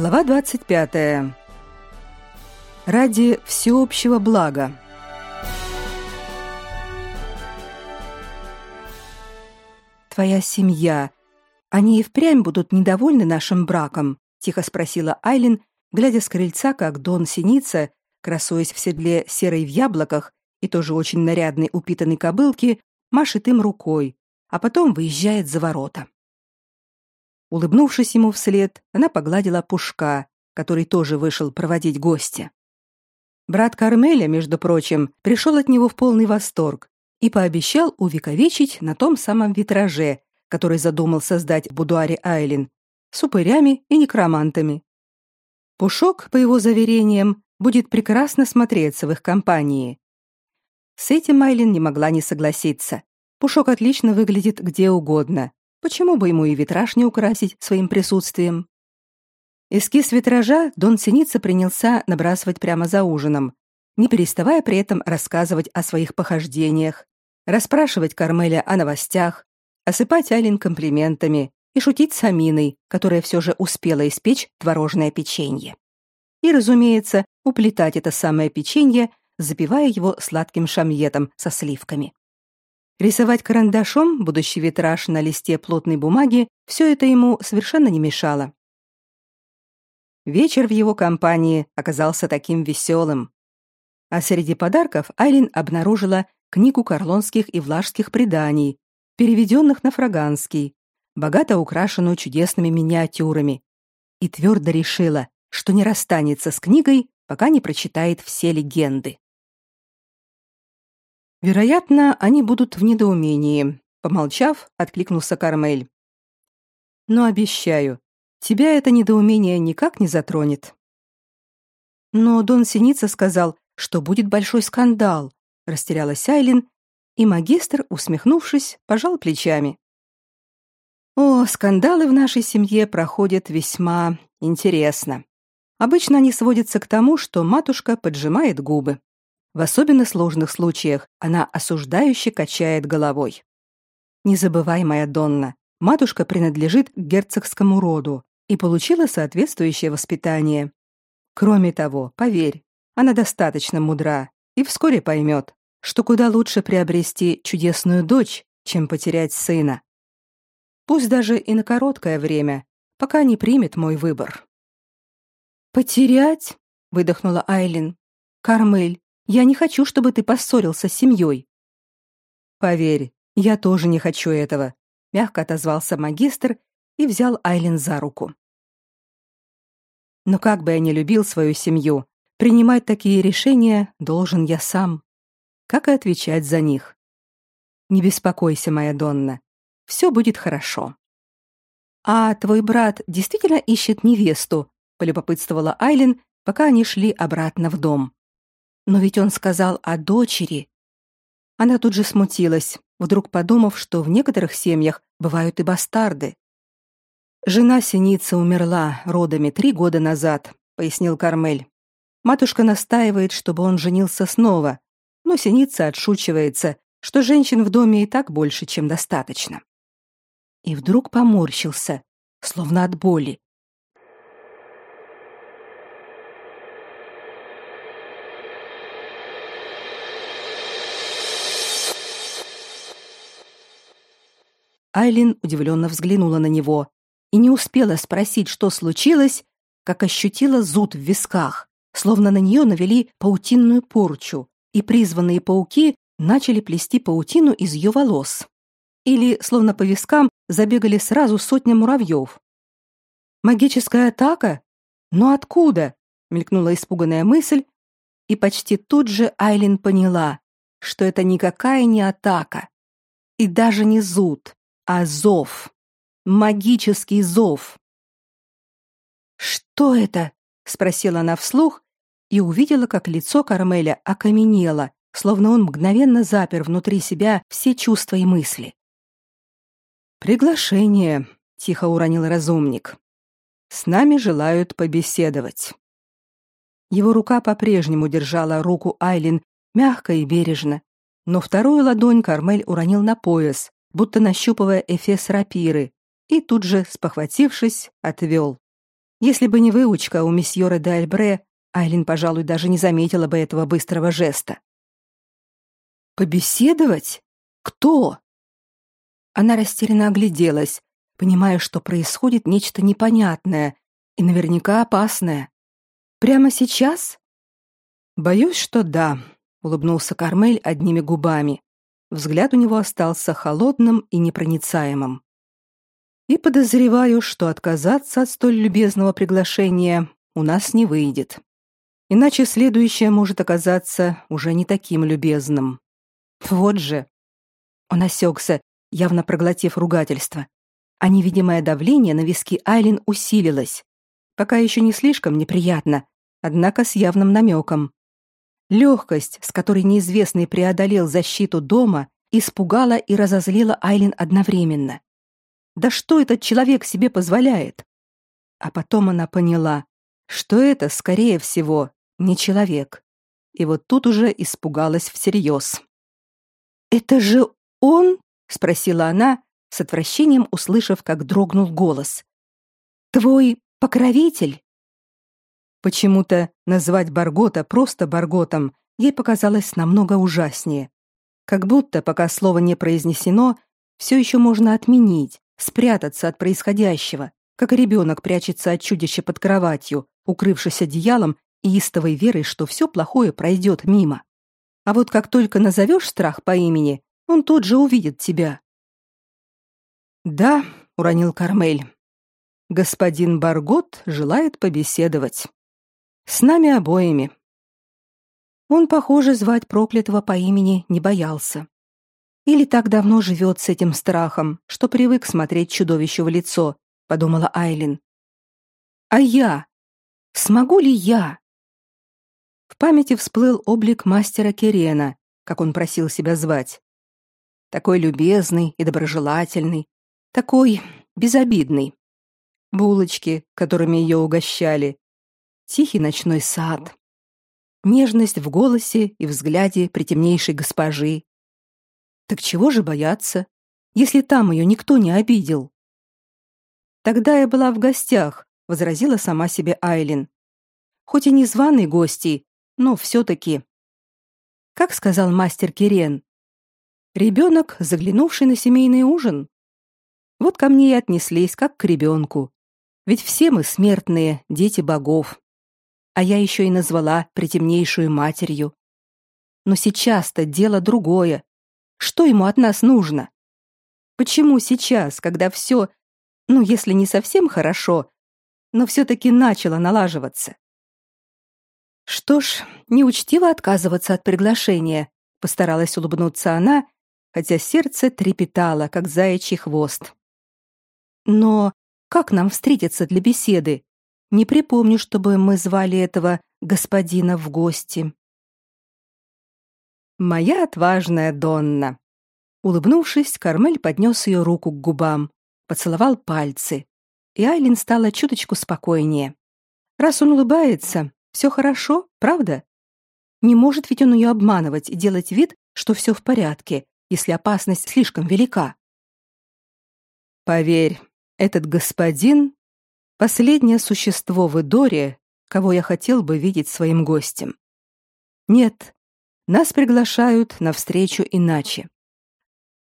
Глава 25. Ради всеобщего блага. Твоя семья, они и впрямь будут недовольны нашим браком, тихо спросила Айлин, глядя с крыльца, как Дон Синица, красуясь в седле серой в яблоках и тоже очень нарядной упитанной кобылки, машет им рукой, а потом выезжает за ворота. Улыбнувшись ему вслед, она погладила Пушка, который тоже вышел проводить гостя. Брат Кармеля, между прочим, пришел от него в полный восторг и пообещал увековечить на том самом витраже, который задумал создать в будуаре Айлин, с упырями и некромантами. Пушок, по его заверениям, будет прекрасно смотреться в их компании. С этим Айлин не могла не согласиться. Пушок отлично выглядит где угодно, Почему бы ему и витраж не украсить своим присутствием? Эскиз витража Дон Синица принялся набрасывать прямо за ужином, не переставая при этом рассказывать о своих похождениях, расспрашивать Кармеля о новостях, осыпать Алин комплиментами и шутить с Аминой, которая все же успела испечь творожное печенье. И, разумеется, уплетать это самое печенье, запивая его сладким шамьетом со сливками. Рисовать карандашом будущий витраж на листе плотной бумаги все это ему совершенно не мешало. Вечер в его компании оказался таким веселым. А среди подарков Айлин обнаружила книгу карлонских и влажских преданий, переведенных на фраганский, богато украшенную чудесными миниатюрами, и твердо решила, что не расстанется с книгой, пока не прочитает все легенды. Вероятно, они будут в недоумении, помолчав, откликнулся Кармель. Но обещаю, тебя это недоумение никак не затронет. Но Дон Синица сказал, что будет большой скандал, растерялась Айлин, и магистр, усмехнувшись, пожал плечами. О, скандалы в нашей семье проходят весьма интересно. Обычно они сводятся к тому, что матушка поджимает губы. В особенно сложных случаях она осуждающе качает головой. Не забывай, моя Донна, матушка принадлежит к герцогскому роду и получила соответствующее воспитание. Кроме того, поверь, она достаточно мудра и вскоре поймет, что куда лучше приобрести чудесную дочь, чем потерять сына. Пусть даже и на короткое время, пока не примет мой выбор. Потерять? выдохнула Айлин. Кармель, я не хочу, чтобы ты поссорился с семьей». «Поверь, я тоже не хочу этого», — мягко отозвался магистр и взял Айлин за руку. «Но как бы я ни любил свою семью, принимать такие решения должен я сам. Как и отвечать за них. Не беспокойся, моя Донна, все будет хорошо». «А твой брат действительно ищет невесту?» — полюбопытствовала Айлин, пока они шли обратно в дом. Но ведь он сказал о дочери. Она тут же смутилась, вдруг подумав, что в некоторых семьях бывают и бастарды. Жена Синицы умерла родами три года назад, пояснил Кармель. Матушка настаивает, чтобы он женился снова, но Синица отшучивается, что женщин в доме и так больше, чем достаточно. И вдруг поморщился, словно от боли. Айлин удивленно взглянула на него и не успела спросить, что случилось, как ощутила зуд в висках, словно на нее навели паутинную порчу, и призванные пауки начали плести паутину из ее волос. Или, словно по вискам, забегали сразу сотня муравьев. «Магическая атака? Но откуда?» — мелькнула испуганная мысль, и почти тут же Айлин поняла, что это никакая не атака и даже не зуд, а зов. Магический зов. «Что это?» — спросила она вслух и увидела, как лицо Кармеля окаменело, словно он мгновенно запер внутри себя все чувства и мысли. «Приглашение», — тихо уронил разумник. «С нами желают побеседовать». Его рука по-прежнему держала руку Айлин мягко и бережно, но вторую ладонь Кармель уронил на пояс, будто нащупывая эфес рапиры, и тут же, спохватившись, отвел. Если бы не выучка у месьеора де Альбре, Айлин, пожалуй, даже не заметила бы этого быстрого жеста. Побеседовать? Кто? Она растерянно огляделась, понимая, что происходит нечто непонятное и наверняка опасное. Прямо сейчас? Боюсь, что да, улыбнулся Кармель одними губами. Взгляд у него остался холодным и непроницаемым. И подозреваю, что отказаться от столь любезного приглашения у нас не выйдет. Иначе следующее может оказаться уже не таким любезным. Вот же. Он осекся, явно проглотив ругательство. А невидимое давление на виски Айлин усилилось. Пока еще не слишком неприятно, однако с явным намеком. Легкость, с которой неизвестный преодолел защиту дома, испугала и разозлила Айлин одновременно. Да что этот человек себе позволяет? А потом она поняла, что это, скорее всего, не человек. И вот тут уже испугалась всерьез. «Это же он?» — спросила она, с отвращением услышав, как дрогнул голос. «Твой покровитель?» Почему-то назвать Баргота просто Барготом ей показалось намного ужаснее. Как будто, пока слово не произнесено, все еще можно отменить, спрятаться от происходящего, как ребенок прячется от чудища под кроватью, укрывшись одеялом и истовой верой, что все плохое пройдет мимо. А вот как только назовешь страх по имени, он тут же увидит тебя. Да, уронил Кармель. Господин Баргот желает побеседовать. С нами обоими. Он, похоже, звать проклятого по имени не боялся. Или так давно живет с этим страхом, что привык смотреть чудовищу в лицо, подумала Айлин. А я? Смогу ли я? В памяти всплыл облик мастера Керена, как он просил себя звать. Такой любезный и доброжелательный, такой безобидный. Булочки, которыми ее угощали, тихий ночной сад, нежность в голосе и взгляде притемнейшей госпожи. Так чего же бояться, если там ее никто не обидел? Тогда я была в гостях, возразила сама себе Айлин. Хоть и не званый гости, но все таки Как сказал мастер Кирен, ребенок, заглянувший на семейный ужин. Вот ко мне и отнеслись как к ребенку. Ведь все мы смертные, дети богов а я еще и назвала притемнейшую матерью. Но сейчас-то дело другое. Что ему от нас нужно? Почему сейчас, когда все, ну, если не совсем хорошо, но все-таки начало налаживаться? Что ж, неучтиво отказываться от приглашения, постаралась улыбнуться она, хотя сердце трепетало, как заячий хвост. Но как нам встретиться для беседы? Не припомню, чтобы мы звали этого господина в гости. Моя отважная Донна. Улыбнувшись, Кармель поднес ее руку к губам, поцеловал пальцы, и Айлин стала чуточку спокойнее. Раз он улыбается, все хорошо, правда? Не может ведь он ее обманывать и делать вид, что все в порядке, если опасность слишком велика. Поверь, этот господин Последнее существо в Идоре, кого я хотел бы видеть своим гостем. Нет, нас приглашают на встречу иначе.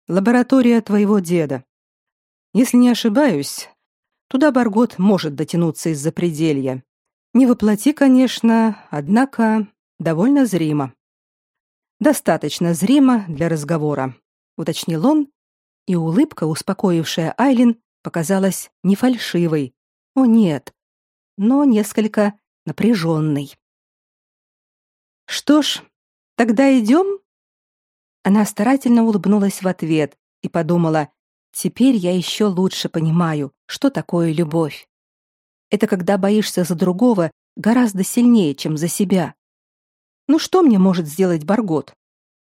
Лаборатория твоего деда. Если не ошибаюсь, туда Баргот может дотянуться из-за пределья. Не воплоти, конечно, однако довольно зримо. Достаточно зримо для разговора, уточнил он, и улыбка, успокоившая Айлин, показалась не фальшивой, о нет, но несколько напряженный. Что ж, тогда идем? Она старательно улыбнулась в ответ и подумала: теперь я еще лучше понимаю, что такое любовь. Это когда боишься за другого гораздо сильнее, чем за себя. Ну что мне может сделать Баргот?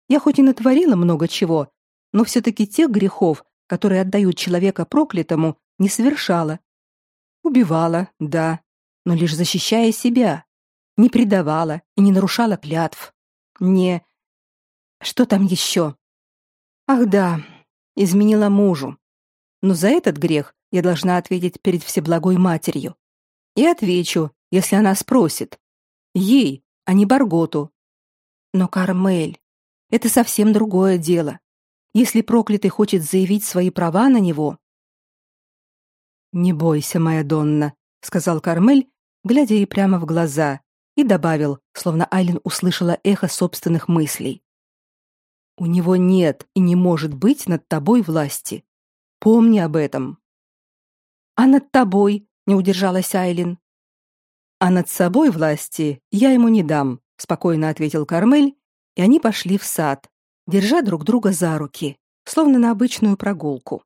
Я хоть и натворила много чего, но все таки тех грехов, которые отдают человека проклятому, не совершала. Убивала, да, но лишь защищая себя. Не предавала и не нарушала клятв. Не... Что там еще? Ах да, изменила мужу. Но за этот грех я должна ответить перед Всеблагой Матерью. И отвечу, если она спросит. Ей, а не Барготу. Но Кармель, это совсем другое дело. Если проклятый хочет заявить свои права на него, не бойся, моя Донна, сказал Кармель, глядя ей прямо в глаза, и добавил, словно Айлин услышала эхо собственных мыслей. У него нет и не может быть над тобой власти. Помни об этом. А над тобой, не удержалась Айлин. А над собой власти я ему не дам, спокойно ответил Кармель, и они пошли в сад, держа друг друга за руки, словно на обычную прогулку.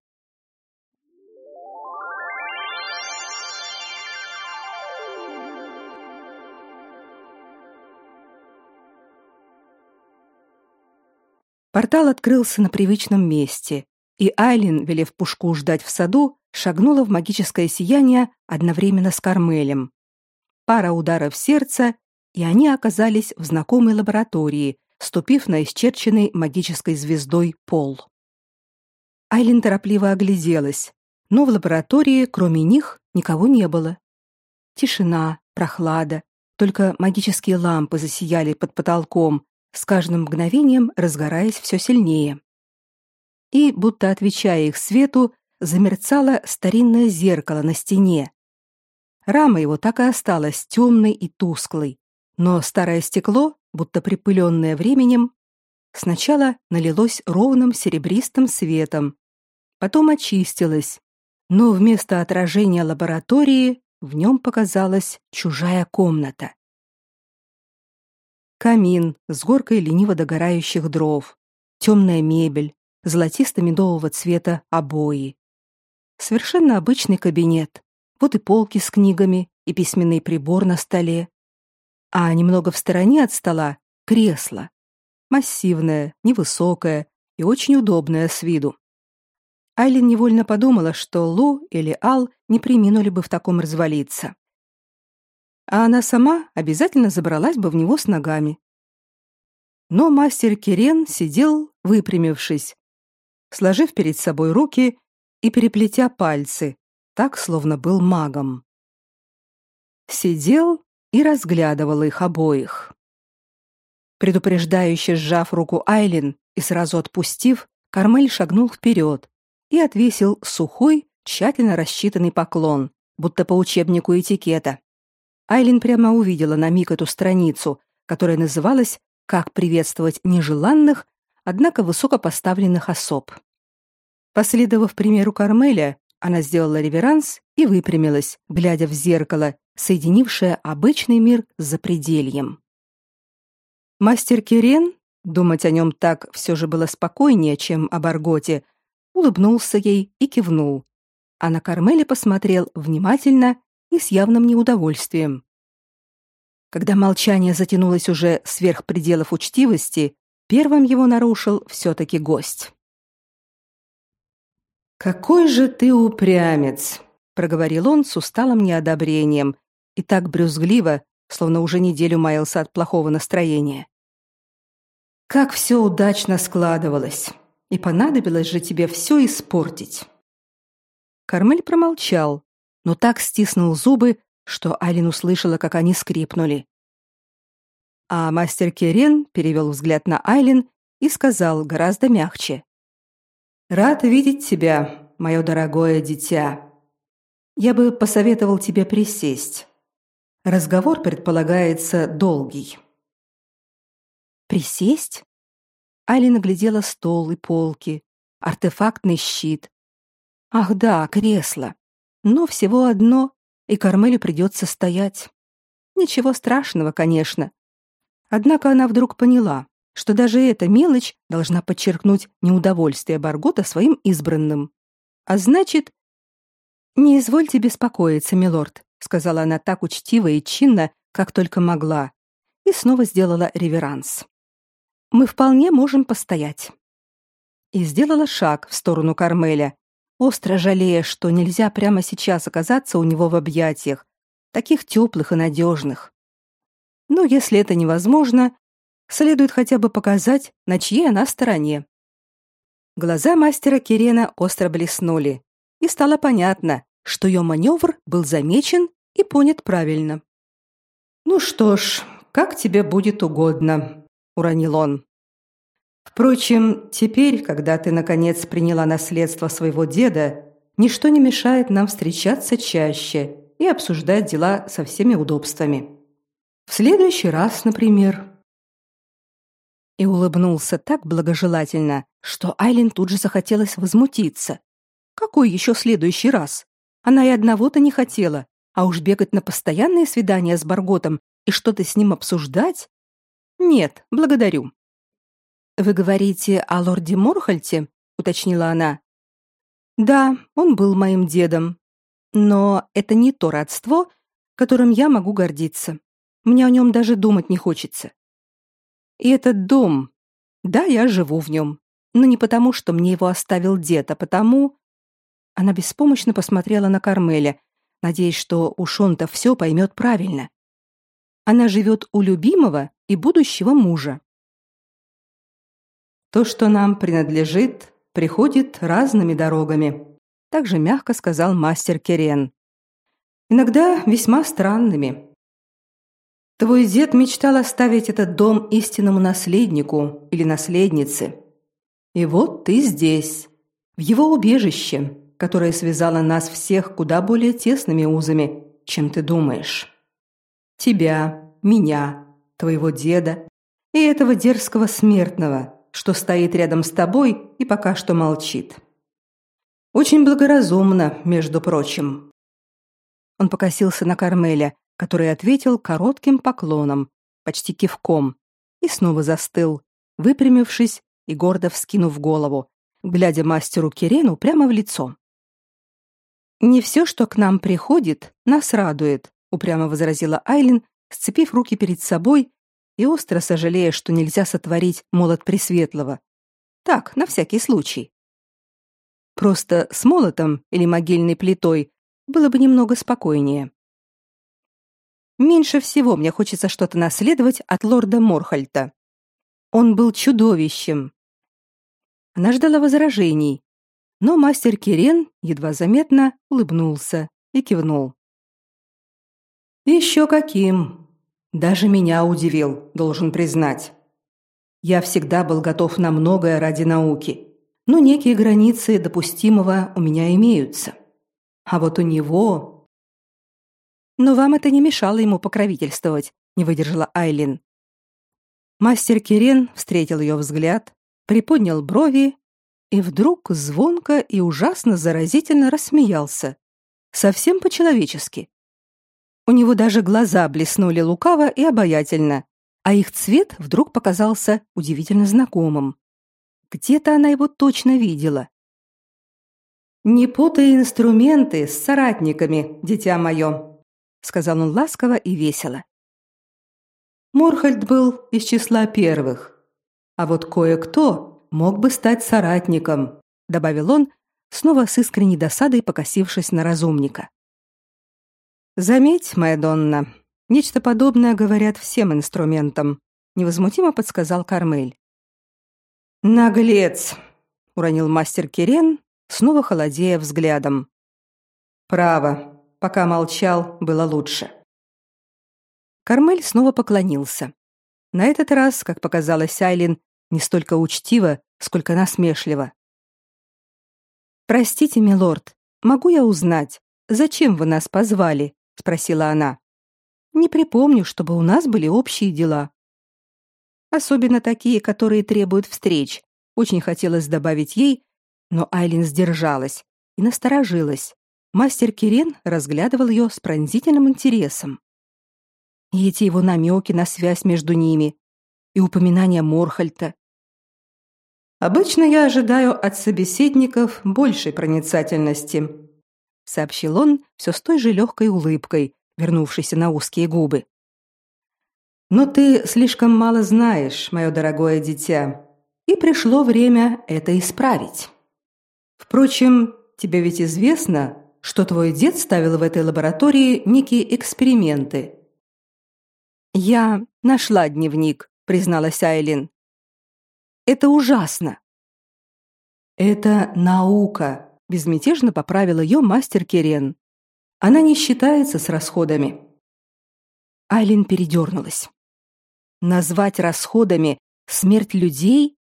Портал открылся на привычном месте, и Айлин, велев Пушку ждать в саду, шагнула в магическое сияние одновременно с Кармелем. Пара ударов сердца, и они оказались в знакомой лаборатории, ступив на исчерченный магической звездой пол. Айлин торопливо огляделась, но в лаборатории, кроме них, никого не было. Тишина, прохлада, только магические лампы засияли под потолком, с каждым мгновением разгораясь все сильнее. И, будто отвечая их свету, замерцало старинное зеркало на стене. Рама его так и осталась темной и тусклой, но старое стекло, будто припыленное временем, сначала налилось ровным серебристым светом, потом очистилось, но вместо отражения лаборатории в нем показалась чужая комната камин с горкой лениво догорающих дров, темная мебель, золотисто-медового цвета обои. Совершенно обычный кабинет. Вот и полки с книгами, и письменный прибор на столе. А немного в стороне от стола кресло. Массивное, невысокое и очень удобное с виду. Айлин невольно подумала, что Лу или Ал не приминули бы в таком развалиться а она сама обязательно забралась бы в него с ногами. Но мастер Кирен сидел, выпрямившись, сложив перед собой руки и переплетя пальцы, так словно был магом. Сидел и разглядывал их обоих. Предупреждающе сжав руку Айлин и сразу отпустив, Кармель шагнул вперед и отвесил сухой, тщательно рассчитанный поклон, будто по учебнику этикета. Айлин прямо увидела на миг эту страницу, которая называлась «Как приветствовать нежеланных, однако высокопоставленных особ». Последовав примеру Кармеля, она сделала реверанс и выпрямилась, глядя в зеркало, соединившее обычный мир с запредельем. Мастер Кирен, думать о нем так все же было спокойнее, чем о Барготе, улыбнулся ей и кивнул. А на Кармеле посмотрел внимательно и с явным неудовольствием. Когда молчание затянулось уже сверх пределов учтивости, первым его нарушил все-таки гость. «Какой же ты упрямец!» — проговорил он с усталым неодобрением и так брюзгливо, словно уже неделю маялся от плохого настроения. «Как все удачно складывалось, и понадобилось же тебе все испортить!» Кармель промолчал, но так стиснул зубы, что Алин услышала, как они скрипнули. А мастер Керен перевел взгляд на Айлин и сказал гораздо мягче: "Рад видеть тебя, мое дорогое дитя. Я бы посоветовал тебе присесть. Разговор предполагается долгий". Присесть? Айлин оглядела стол и полки, артефактный щит. Ах да, кресло. Но всего одно, и Кармелю придется стоять. Ничего страшного, конечно. Однако она вдруг поняла, что даже эта мелочь должна подчеркнуть неудовольствие Баргота своим избранным. А значит... «Не извольте беспокоиться, милорд», — сказала она так учтиво и чинно, как только могла, и снова сделала реверанс. «Мы вполне можем постоять». И сделала шаг в сторону Кармеля, остро жалея, что нельзя прямо сейчас оказаться у него в объятиях, таких теплых и надежных. Но если это невозможно, следует хотя бы показать, на чьей она стороне. Глаза мастера Кирена остро блеснули, и стало понятно, что ее маневр был замечен и понят правильно. Ну что ж, как тебе будет угодно, уронил он. Впрочем, теперь, когда ты наконец приняла наследство своего деда, ничто не мешает нам встречаться чаще и обсуждать дела со всеми удобствами. В следующий раз, например. И улыбнулся так благожелательно, что Айлин тут же захотелось возмутиться. Какой еще следующий раз? Она и одного-то не хотела, а уж бегать на постоянные свидания с Барготом и что-то с ним обсуждать? Нет, благодарю. Вы говорите о лорде Морхальте? уточнила она. Да, он был моим дедом. Но это не то родство, которым я могу гордиться. Мне о нем даже думать не хочется. И этот дом, да, я живу в нем, но не потому, что мне его оставил дед, а потому... Она беспомощно посмотрела на Кармеля, надеясь, что уж он-то все поймет правильно. Она живет у любимого и будущего мужа. То, что нам принадлежит, приходит разными дорогами, также мягко сказал мастер Керен. Иногда весьма странными. Твой дед мечтал оставить этот дом истинному наследнику или наследнице. И вот ты здесь, в его убежище, которое связало нас всех куда более тесными узами, чем ты думаешь. Тебя, меня, твоего деда и этого дерзкого смертного, что стоит рядом с тобой и пока что молчит. Очень благоразумно, между прочим. Он покосился на Кармеля, который ответил коротким поклоном, почти кивком, и снова застыл, выпрямившись и гордо вскинув голову, глядя мастеру Кирену прямо в лицо. Не все, что к нам приходит, нас радует, упрямо возразила Айлин, сцепив руки перед собой и остро сожалея, что нельзя сотворить молот пресветлого. Так, на всякий случай. Просто с молотом или могильной плитой было бы немного спокойнее. Меньше всего мне хочется что-то наследовать от лорда Морхальта. Он был чудовищем. Она ждала возражений, но мастер Кирен едва заметно улыбнулся и кивнул. Еще каким. Даже меня удивил, должен признать. Я всегда был готов на многое ради науки но некие границы допустимого у меня имеются. А вот у него... Но вам это не мешало ему покровительствовать, не выдержала Айлин. Мастер Кирен встретил ее взгляд, приподнял брови и вдруг звонко и ужасно заразительно рассмеялся. Совсем по-человечески. У него даже глаза блеснули лукаво и обаятельно, а их цвет вдруг показался удивительно знакомым. Где-то она его точно видела. «Не путай инструменты с соратниками, дитя мое», — сказал он ласково и весело. Морхальд был из числа первых, а вот кое-кто мог бы стать соратником, добавил он, снова с искренней досадой покосившись на разумника. Заметь, моя Донна, нечто подобное говорят всем инструментам, невозмутимо подсказал Кармель. Наглец, уронил мастер Кирен, снова холодея взглядом. Право, пока молчал, было лучше. Кармель снова поклонился. На этот раз, как показалось Айлин, не столько учтиво, сколько насмешливо. Простите, милорд, могу я узнать, зачем вы нас позвали? Спросила она. Не припомню, чтобы у нас были общие дела. Особенно такие, которые требуют встреч. Очень хотелось добавить ей, но Айлин сдержалась и насторожилась. Мастер Кирен разглядывал ее с пронзительным интересом. И эти его намеки на связь между ними, и упоминания Морхальта. Обычно я ожидаю от собеседников большей проницательности, сообщил он все с той же легкой улыбкой, вернувшейся на узкие губы. Но ты слишком мало знаешь, мое дорогое дитя, и пришло время это исправить. Впрочем, тебе ведь известно, что твой дед ставил в этой лаборатории некие эксперименты. Я нашла дневник, призналась Айлин. Это ужасно. Это наука, безмятежно поправил ее мастер Керен. Она не считается с расходами. Айлин передернулась. Назвать расходами смерть людей,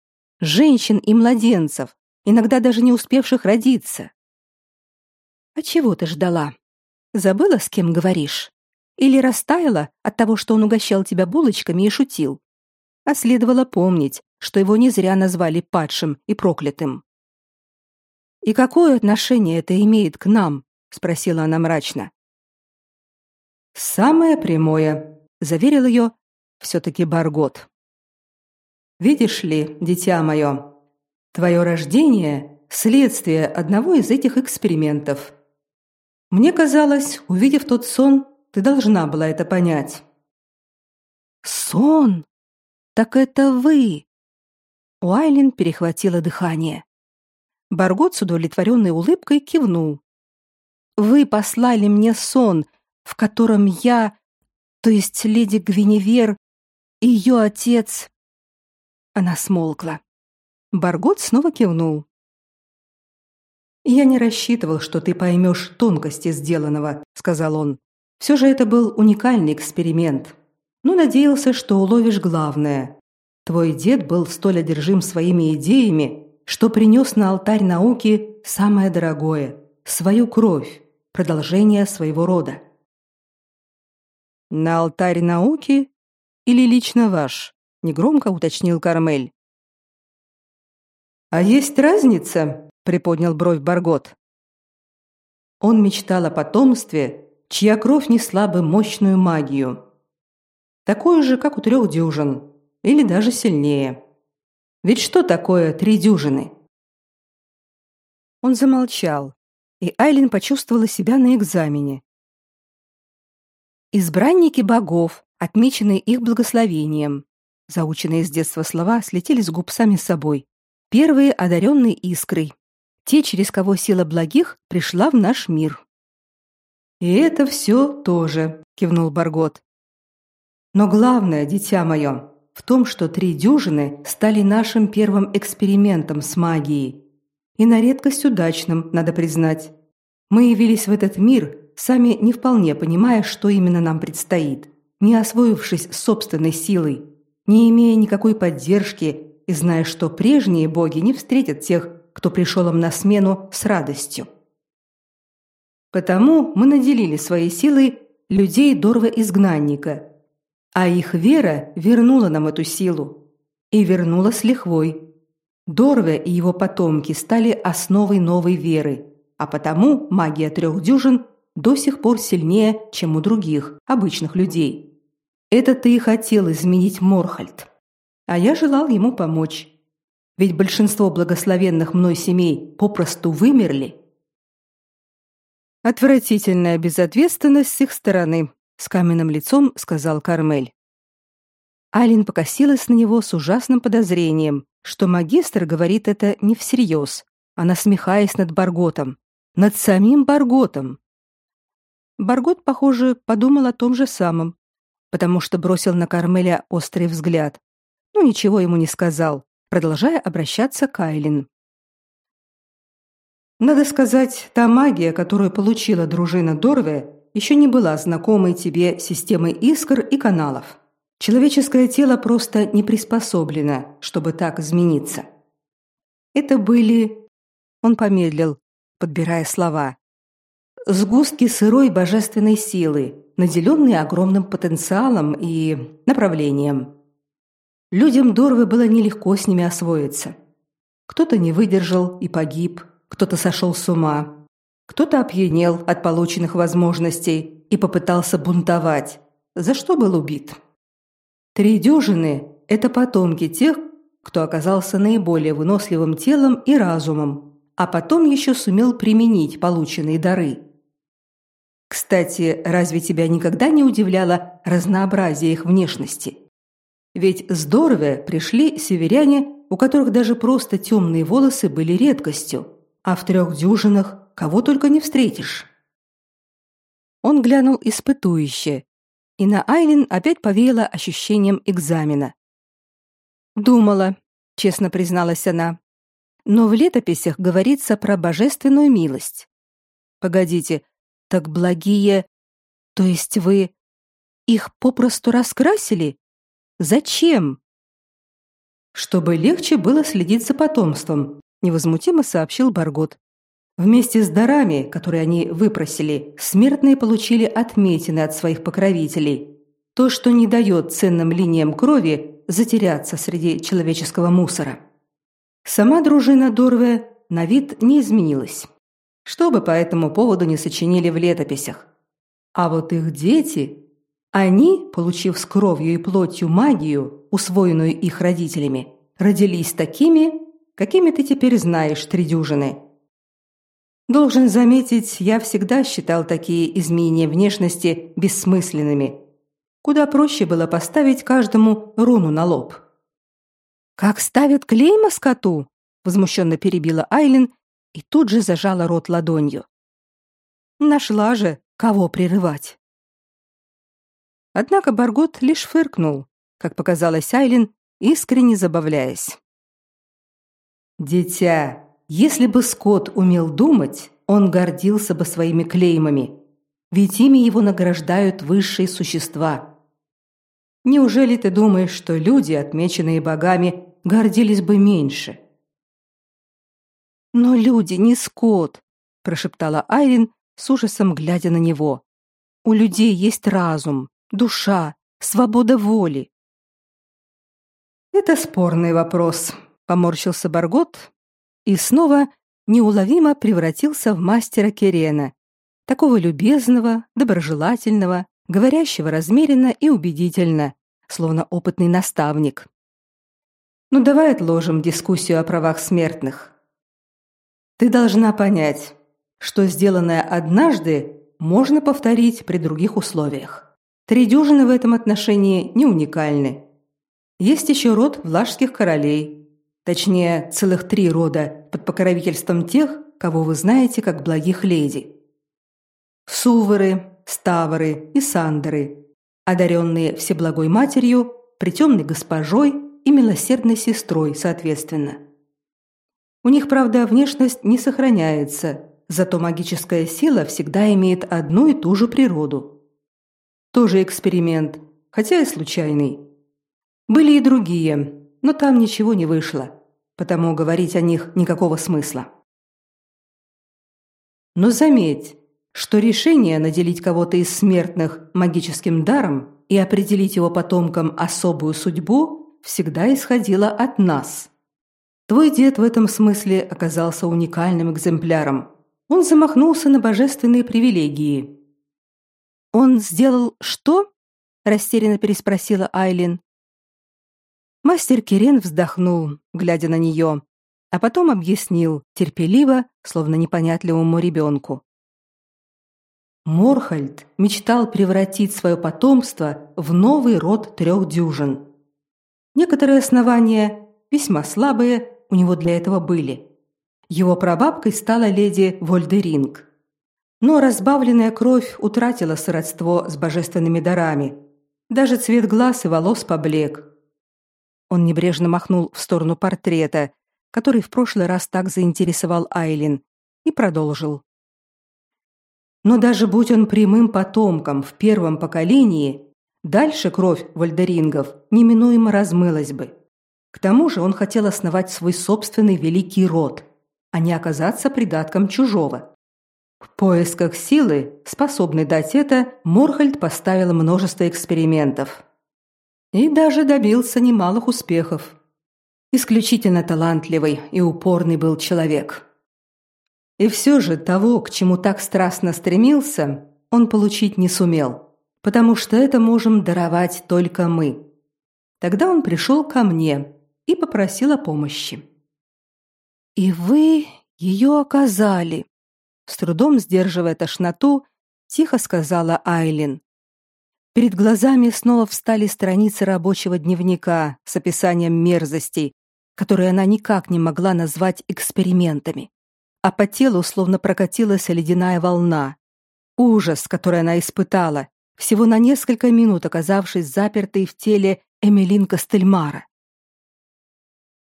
женщин и младенцев, иногда даже не успевших родиться. А чего ты ждала? Забыла, с кем говоришь? Или растаяла от того, что он угощал тебя булочками и шутил? А следовало помнить, что его не зря назвали падшим и проклятым. «И какое отношение это имеет к нам?» — спросила она мрачно. «Самое прямое», — заверил ее все-таки Баргот. «Видишь ли, дитя мое, твое рождение — следствие одного из этих экспериментов. Мне казалось, увидев тот сон, ты должна была это понять». «Сон? Так это вы!» Уайлин перехватила дыхание. Баргот с удовлетворенной улыбкой кивнул. «Вы послали мне сон, в котором я, то есть леди Гвиневер, ее отец...» Она смолкла. Баргот снова кивнул. «Я не рассчитывал, что ты поймешь тонкости сделанного», — сказал он. «Все же это был уникальный эксперимент. Но надеялся, что уловишь главное. Твой дед был столь одержим своими идеями, что принес на алтарь науки самое дорогое — свою кровь, продолжение своего рода. На алтарь науки или лично ваш? негромко уточнил Кармель. А есть разница? приподнял бровь Баргот. Он мечтал о потомстве, чья кровь несла бы мощную магию. Такую же, как у трех дюжин, или даже сильнее. Ведь что такое три дюжины? Он замолчал, и Айлин почувствовала себя на экзамене. Избранники богов, отмеченные их благословением. Заученные с детства слова слетели с губ сами собой. Первые одаренные искрой. Те, через кого сила благих пришла в наш мир. «И это все тоже», — кивнул Баргот. «Но главное, дитя мое, в том, что три дюжины стали нашим первым экспериментом с магией. И на редкость удачным, надо признать. Мы явились в этот мир сами не вполне понимая, что именно нам предстоит, не освоившись собственной силой, не имея никакой поддержки и зная, что прежние боги не встретят тех, кто пришел им на смену с радостью. Потому мы наделили своей силой людей Дорва-изгнанника, а их вера вернула нам эту силу и вернула с лихвой. Дорве и его потомки стали основой новой веры, а потому магия трех дюжин до сих пор сильнее, чем у других, обычных людей. Это ты и хотел изменить Морхальд. А я желал ему помочь. Ведь большинство благословенных мной семей попросту вымерли. Отвратительная безответственность с их стороны, с каменным лицом сказал Кармель. Алин покосилась на него с ужасным подозрением, что магистр говорит это не всерьез, а насмехаясь над Барготом, над самим Барготом. Баргот, похоже, подумал о том же самом, потому что бросил на Кармеля острый взгляд, но ничего ему не сказал, продолжая обращаться к Айлин. Надо сказать, та магия, которую получила дружина Дорве, еще не была знакомой тебе системой искр и каналов. Человеческое тело просто не приспособлено, чтобы так измениться. Это были... Он помедлил, подбирая слова сгустки сырой божественной силы, наделенные огромным потенциалом и направлением. Людям Дорвы было нелегко с ними освоиться. Кто-то не выдержал и погиб, кто-то сошел с ума, кто-то опьянел от полученных возможностей и попытался бунтовать, за что был убит. Три дюжины – это потомки тех, кто оказался наиболее выносливым телом и разумом, а потом еще сумел применить полученные дары – кстати, разве тебя никогда не удивляло разнообразие их внешности? Ведь здорово пришли северяне, у которых даже просто темные волосы были редкостью, а в трех дюжинах кого только не встретишь. Он глянул испытующе, и на Айлин опять повеяло ощущением экзамена. «Думала», — честно призналась она, — «но в летописях говорится про божественную милость. Погодите, Так благие, то есть вы их попросту раскрасили? Зачем? Чтобы легче было следить за потомством, невозмутимо сообщил Баргот. Вместе с дарами, которые они выпросили, смертные получили отметины от своих покровителей. То, что не дает ценным линиям крови затеряться среди человеческого мусора. Сама дружина Дорве на вид не изменилась. Что бы по этому поводу не сочинили в летописях. А вот их дети, они, получив с кровью и плотью магию, усвоенную их родителями, родились такими, какими ты теперь знаешь, тридюжины. Должен заметить, я всегда считал такие изменения внешности бессмысленными. Куда проще было поставить каждому руну на лоб. Как ставят клейма скоту? возмущенно перебила Айлин и тут же зажала рот ладонью. Нашла же, кого прерывать. Однако Баргот лишь фыркнул, как показалось Айлин, искренне забавляясь. Дитя, если бы Скотт умел думать, он гордился бы своими клеймами, ведь ими его награждают высшие существа. Неужели ты думаешь, что люди, отмеченные богами, гордились бы меньше? Но люди не скот, прошептала Айрин с ужасом глядя на него. У людей есть разум, душа, свобода воли. Это спорный вопрос, поморщился Баргот и снова неуловимо превратился в мастера Керена, такого любезного, доброжелательного, говорящего размеренно и убедительно, словно опытный наставник. Ну давай отложим дискуссию о правах смертных. Ты должна понять, что сделанное однажды можно повторить при других условиях. Три дюжины в этом отношении не уникальны. Есть еще род влажских королей, точнее, целых три рода под покровительством тех, кого вы знаете как благих леди. Суворы, ставоры и сандеры, одаренные Всеблагой Матерью, притемной госпожой и милосердной сестрой, соответственно. У них, правда, внешность не сохраняется, зато магическая сила всегда имеет одну и ту же природу. Тоже эксперимент, хотя и случайный. Были и другие, но там ничего не вышло, потому говорить о них никакого смысла. Но заметь, что решение наделить кого-то из смертных магическим даром и определить его потомкам особую судьбу всегда исходило от нас – Твой дед в этом смысле оказался уникальным экземпляром. Он замахнулся на божественные привилегии. Он сделал что? растерянно переспросила Айлин. Мастер Кирен вздохнул, глядя на нее, а потом объяснил терпеливо, словно непонятливому ребенку. Морхальд мечтал превратить свое потомство в новый род трех дюжин. Некоторые основания, весьма слабые, у него для этого были. Его прабабкой стала леди Вольдеринг. Но разбавленная кровь утратила сродство с божественными дарами. Даже цвет глаз и волос поблек. Он небрежно махнул в сторону портрета, который в прошлый раз так заинтересовал Айлин, и продолжил. Но даже будь он прямым потомком в первом поколении, дальше кровь вольдерингов неминуемо размылась бы. К тому же он хотел основать свой собственный великий род, а не оказаться придатком чужого. В поисках силы, способной дать это, Морхальд поставил множество экспериментов. И даже добился немалых успехов. Исключительно талантливый и упорный был человек. И все же того, к чему так страстно стремился, он получить не сумел, потому что это можем даровать только мы. Тогда он пришел ко мне, и попросил о помощи. «И вы ее оказали», — с трудом сдерживая тошноту, тихо сказала Айлин. Перед глазами снова встали страницы рабочего дневника с описанием мерзостей, которые она никак не могла назвать экспериментами. А по телу словно прокатилась ледяная волна. Ужас, который она испытала, всего на несколько минут оказавшись запертой в теле Эмилин Костельмара.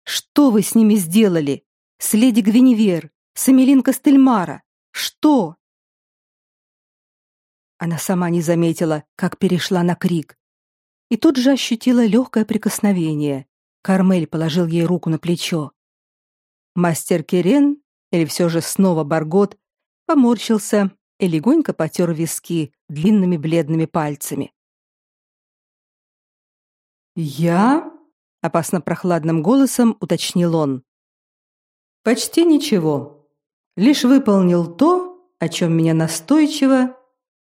Что вы с ними сделали? С леди Гвиневер, с Эмилин Костельмара? Что? Она сама не заметила, как перешла на крик. И тут же ощутила легкое прикосновение. Кармель положил ей руку на плечо. Мастер Керен, или все же снова Баргот, поморщился и легонько потер виски длинными бледными пальцами. «Я?» — опасно прохладным голосом уточнил он. «Почти ничего. Лишь выполнил то, о чем меня настойчиво,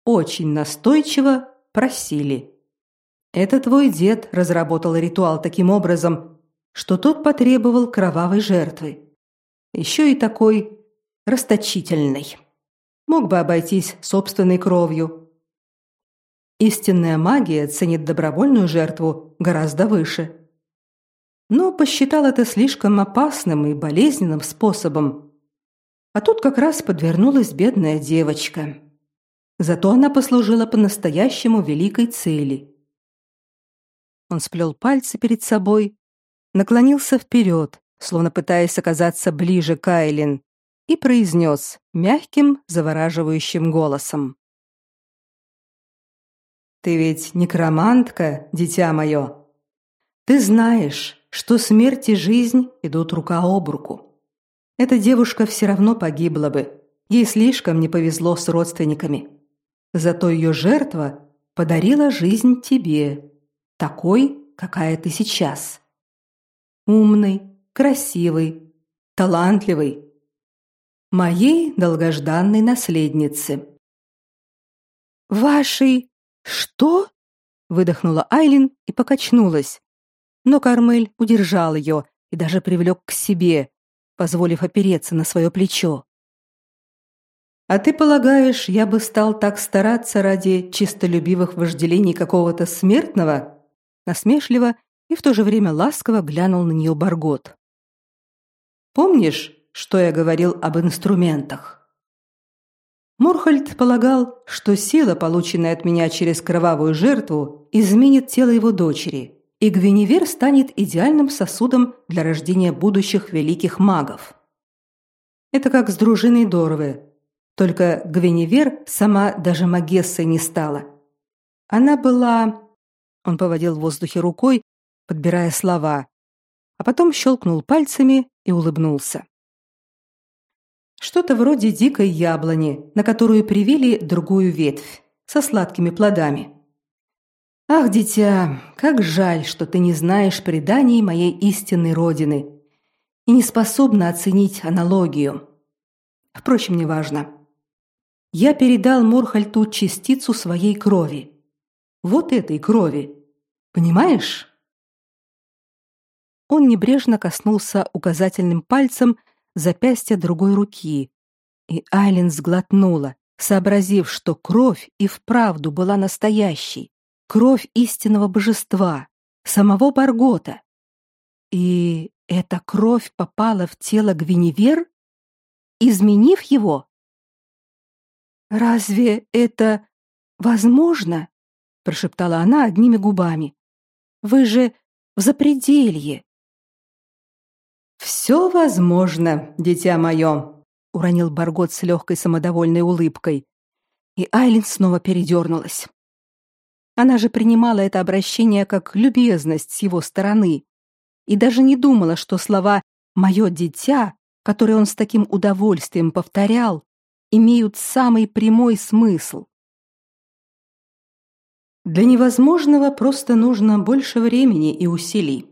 очень настойчиво просили. Это твой дед разработал ритуал таким образом, что тот потребовал кровавой жертвы. Еще и такой расточительный. Мог бы обойтись собственной кровью, Истинная магия ценит добровольную жертву гораздо выше. Но посчитал это слишком опасным и болезненным способом. А тут как раз подвернулась бедная девочка. Зато она послужила по-настоящему великой цели. Он сплел пальцы перед собой, наклонился вперед, словно пытаясь оказаться ближе к Айлин, и произнес мягким, завораживающим голосом. Ты ведь некромантка, дитя мое. Ты знаешь, что смерть и жизнь идут рука об руку. Эта девушка все равно погибла бы. Ей слишком не повезло с родственниками. Зато ее жертва подарила жизнь тебе, такой, какая ты сейчас. Умный, красивый, талантливый. Моей долгожданной наследнице. Вашей «Что?» – выдохнула Айлин и покачнулась. Но Кармель удержал ее и даже привлек к себе, позволив опереться на свое плечо. «А ты полагаешь, я бы стал так стараться ради чистолюбивых вожделений какого-то смертного?» Насмешливо и в то же время ласково глянул на нее Баргот. «Помнишь, что я говорил об инструментах?» Морхальд полагал, что сила, полученная от меня через кровавую жертву, изменит тело его дочери, и Гвиневер станет идеальным сосудом для рождения будущих великих магов. Это как с дружиной Доровы. Только Гвиневер сама даже магессой не стала. Она была... Он поводил в воздухе рукой, подбирая слова, а потом щелкнул пальцами и улыбнулся. Что-то вроде дикой яблони, на которую привили другую ветвь со сладкими плодами. Ах, дитя, как жаль, что ты не знаешь преданий моей истинной родины и не способна оценить аналогию. Впрочем, неважно. Я передал Мурхальту частицу своей крови. Вот этой крови. Понимаешь? Он небрежно коснулся указательным пальцем запястья другой руки, и Айлин сглотнула, сообразив, что кровь и вправду была настоящей, кровь истинного божества, самого Баргота. И эта кровь попала в тело Гвиневер, изменив его? Разве это возможно? прошептала она одними губами. Вы же в запределье. «Все возможно, дитя мое», — уронил Баргот с легкой самодовольной улыбкой. И Айлин снова передернулась. Она же принимала это обращение как любезность с его стороны и даже не думала, что слова «мое дитя», которые он с таким удовольствием повторял, имеют самый прямой смысл. Для невозможного просто нужно больше времени и усилий.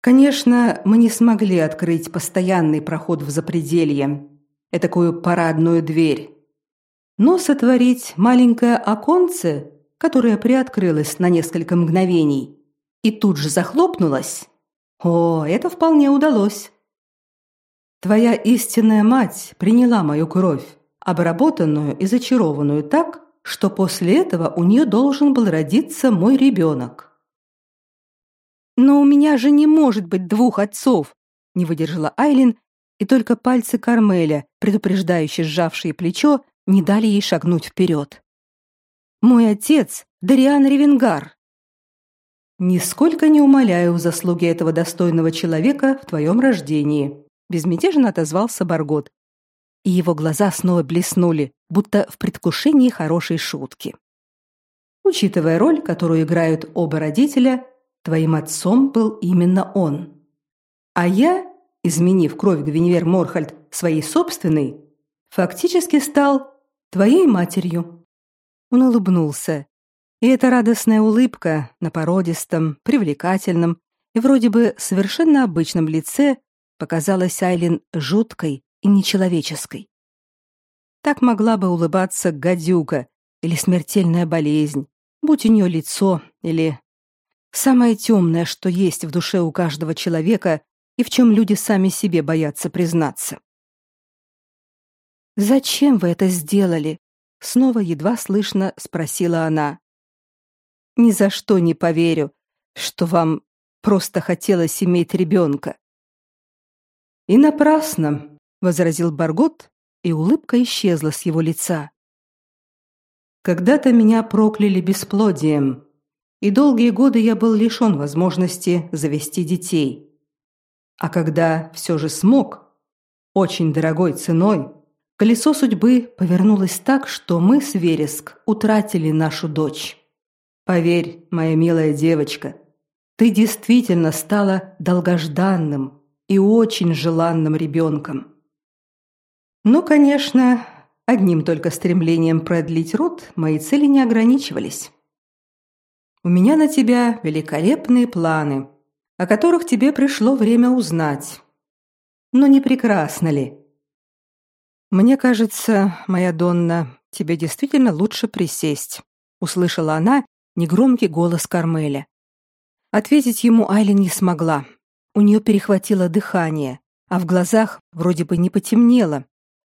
Конечно, мы не смогли открыть постоянный проход в запределье, такую парадную дверь. Но сотворить маленькое оконце, которое приоткрылось на несколько мгновений и тут же захлопнулось, о, это вполне удалось. Твоя истинная мать приняла мою кровь, обработанную и зачарованную так, что после этого у нее должен был родиться мой ребенок. Но у меня же не может быть двух отцов, не выдержала Айлин, и только пальцы Кармеля, предупреждающе сжавшие плечо, не дали ей шагнуть вперед. Мой отец Дариан Ревенгар. Нисколько не умаляю заслуги этого достойного человека в твоем рождении, безмятежно отозвался Баргот. и его глаза снова блеснули, будто в предвкушении хорошей шутки. Учитывая роль, которую играют оба родителя, твоим отцом был именно он. А я, изменив кровь Гвиневер Морхальд своей собственной, фактически стал твоей матерью. Он улыбнулся, и эта радостная улыбка на породистом, привлекательном и вроде бы совершенно обычном лице показалась Айлин жуткой и нечеловеческой. Так могла бы улыбаться гадюка или смертельная болезнь, будь у нее лицо или самое темное, что есть в душе у каждого человека и в чем люди сами себе боятся признаться. «Зачем вы это сделали?» — снова едва слышно спросила она. «Ни за что не поверю, что вам просто хотелось иметь ребенка». «И напрасно», — возразил Баргот, и улыбка исчезла с его лица. «Когда-то меня прокляли бесплодием, и долгие годы я был лишен возможности завести детей. А когда все же смог, очень дорогой ценой, колесо судьбы повернулось так, что мы с Вереск утратили нашу дочь. Поверь, моя милая девочка, ты действительно стала долгожданным и очень желанным ребенком. Ну, конечно, одним только стремлением продлить род мои цели не ограничивались. У меня на тебя великолепные планы, о которых тебе пришло время узнать. Но не прекрасно ли? Мне кажется, моя Донна, тебе действительно лучше присесть, услышала она негромкий голос Кармеля. Ответить ему Айлин не смогла. У нее перехватило дыхание, а в глазах вроде бы не потемнело.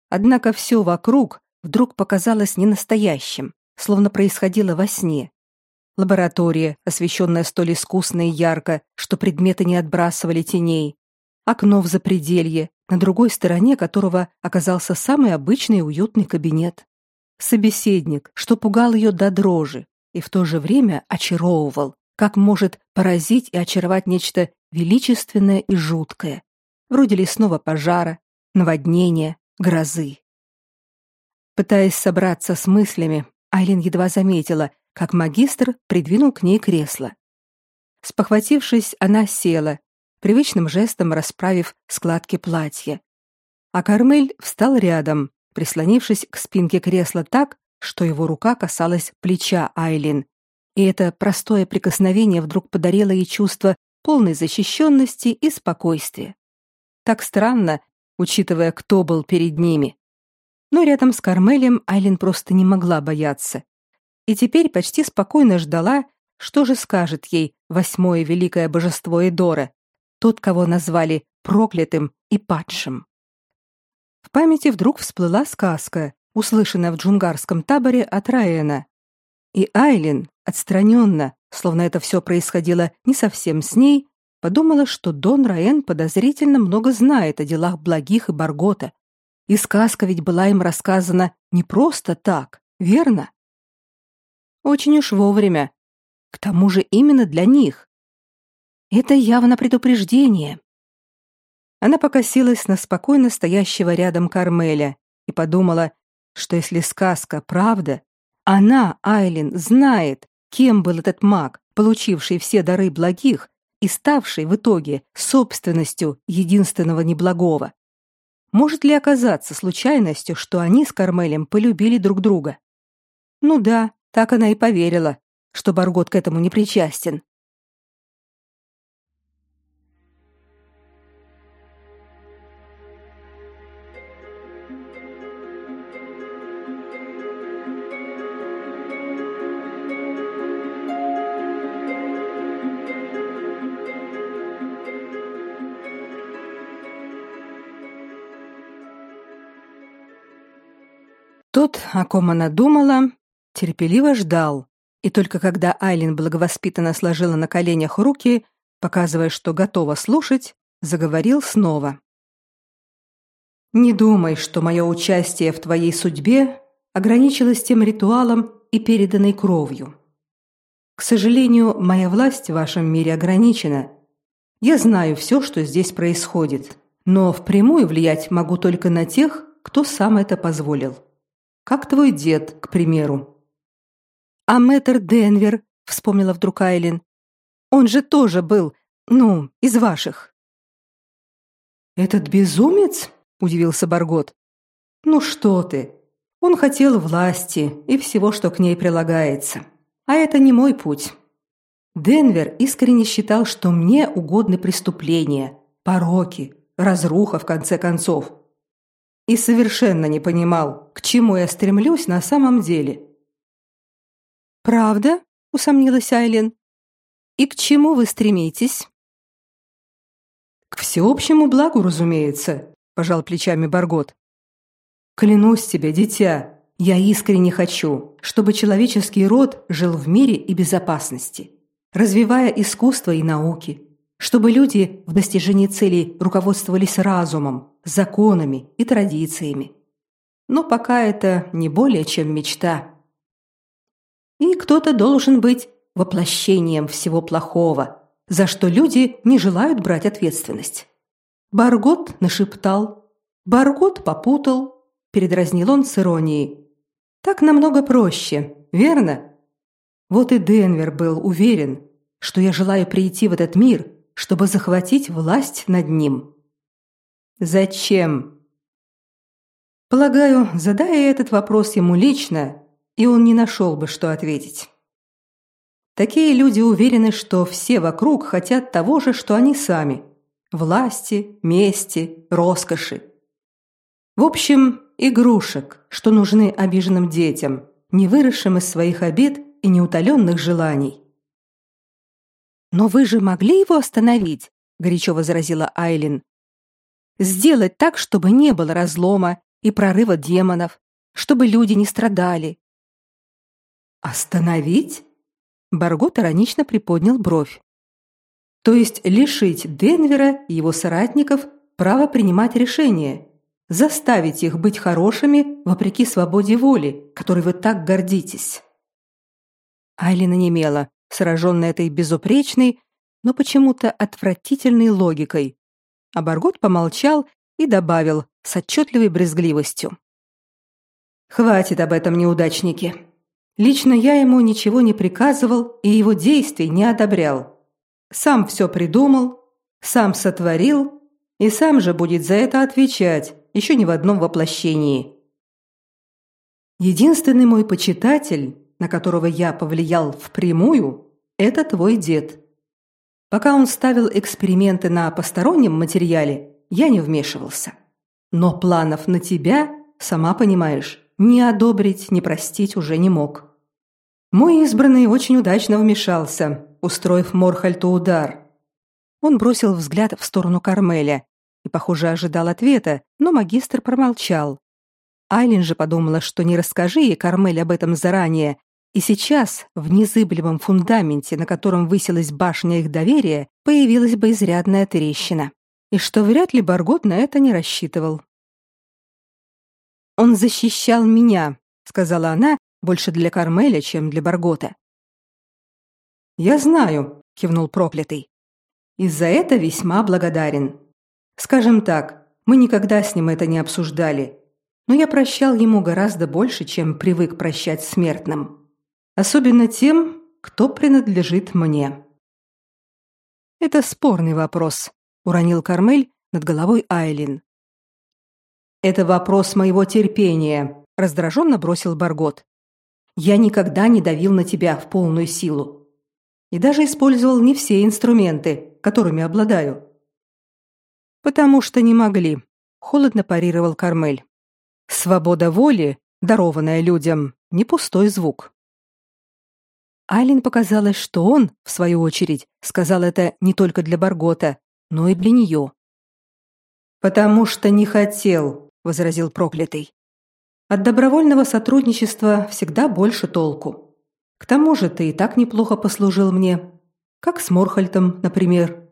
Однако все вокруг вдруг показалось ненастоящим, словно происходило во сне. Лаборатория, освещенная столь искусно и ярко, что предметы не отбрасывали теней. Окно в запределье, на другой стороне которого оказался самый обычный и уютный кабинет. Собеседник, что пугал ее до дрожи и в то же время очаровывал, как может поразить и очаровать нечто величественное и жуткое, вроде лесного пожара, наводнения, грозы. Пытаясь собраться с мыслями, Айлин едва заметила, как магистр придвинул к ней кресло. Спохватившись, она села, привычным жестом расправив складки платья. А Кармель встал рядом, прислонившись к спинке кресла так, что его рука касалась плеча Айлин. И это простое прикосновение вдруг подарило ей чувство полной защищенности и спокойствия. Так странно, учитывая, кто был перед ними. Но рядом с Кармелем Айлин просто не могла бояться и теперь почти спокойно ждала, что же скажет ей восьмое великое божество Эдора, тот, кого назвали проклятым и падшим. В памяти вдруг всплыла сказка, услышанная в джунгарском таборе от Раэна. И Айлин, отстраненно, словно это все происходило не совсем с ней, подумала, что Дон Раэн подозрительно много знает о делах благих и Баргота. И сказка ведь была им рассказана не просто так, верно? Очень уж вовремя. К тому же именно для них. Это явно предупреждение. Она покосилась на спокойно стоящего рядом Кармеля и подумала, что если сказка правда, она, Айлин, знает, кем был этот маг, получивший все дары благих и ставший в итоге собственностью единственного неблагого. Может ли оказаться случайностью, что они с Кармелем полюбили друг друга? Ну да, так она и поверила, что Баргот к этому не причастен. О ком она думала, терпеливо ждал, и только когда Айлин благовоспитанно сложила на коленях руки, показывая, что готова слушать, заговорил снова. «Не думай, что мое участие в твоей судьбе ограничилось тем ритуалом и переданной кровью. К сожалению, моя власть в вашем мире ограничена. Я знаю все, что здесь происходит, но впрямую влиять могу только на тех, кто сам это позволил. Как твой дед, к примеру. А мэтр Денвер, вспомнила вдруг Айлин. Он же тоже был, ну, из ваших. Этот безумец? удивился Баргот. Ну что ты? Он хотел власти и всего, что к ней прилагается. А это не мой путь. Денвер искренне считал, что мне угодны преступления, пороки, разруха в конце концов. И совершенно не понимал, к чему я стремлюсь на самом деле. Правда? усомнилась Айлин. И к чему вы стремитесь? К всеобщему благу, разумеется, пожал плечами Баргот. Клянусь тебе, дитя, я искренне хочу, чтобы человеческий род жил в мире и безопасности, развивая искусство и науки, чтобы люди в достижении целей руководствовались разумом, законами и традициями. Но пока это не более чем мечта. И кто-то должен быть воплощением всего плохого, за что люди не желают брать ответственность. Баргот нашептал, Баргот попутал, передразнил он с иронией. Так намного проще, верно? Вот и Денвер был уверен, что я желаю прийти в этот мир, чтобы захватить власть над ним. Зачем? Полагаю, задая этот вопрос ему лично, и он не нашел бы, что ответить. Такие люди уверены, что все вокруг хотят того же, что они сами – власти, мести, роскоши. В общем, игрушек, что нужны обиженным детям, не выросшим из своих обид и неутоленных желаний. «Но вы же могли его остановить», – горячо возразила Айлин. «Сделать так, чтобы не было разлома и прорыва демонов, чтобы люди не страдали». «Остановить?» Баргот иронично приподнял бровь. «То есть лишить Денвера и его соратников права принимать решения?» заставить их быть хорошими вопреки свободе воли, которой вы так гордитесь. Айлина немела, сраженная этой безупречной, но почему-то отвратительной логикой. А Баргот помолчал и добавил с отчетливой брезгливостью. «Хватит об этом, неудачнике. Лично я ему ничего не приказывал и его действий не одобрял. Сам все придумал, сам сотворил и сам же будет за это отвечать, еще не в одном воплощении. Единственный мой почитатель, на которого я повлиял впрямую, это твой дед. Пока он ставил эксперименты на постороннем материале, я не вмешивался. Но планов на тебя, сама понимаешь, ни одобрить, ни простить уже не мог. Мой избранный очень удачно вмешался, устроив Морхальту удар. Он бросил взгляд в сторону Кармеля, и, похоже, ожидал ответа, но магистр промолчал. Айлин же подумала, что не расскажи ей Кармель об этом заранее, и сейчас, в незыблемом фундаменте, на котором высилась башня их доверия, появилась бы изрядная трещина, и что вряд ли Баргот на это не рассчитывал. «Он защищал меня», — сказала она, больше для Кармеля, чем для Баргота. «Я знаю», — кивнул проклятый. «И за это весьма благодарен. Скажем так, мы никогда с ним это не обсуждали, но я прощал ему гораздо больше, чем привык прощать смертным. Особенно тем, кто принадлежит мне. Это спорный вопрос, уронил Кармель над головой Айлин. Это вопрос моего терпения, раздраженно бросил Баргот. Я никогда не давил на тебя в полную силу и даже использовал не все инструменты, которыми обладаю. Потому что не могли, холодно парировал Кармель. Свобода воли, дарованная людям, не пустой звук. Айлин показалось, что он, в свою очередь, сказал это не только для Баргота, но и для нее. «Потому что не хотел», — возразил проклятый. «От добровольного сотрудничества всегда больше толку. К тому же ты и так неплохо послужил мне. Как с Морхальтом, например.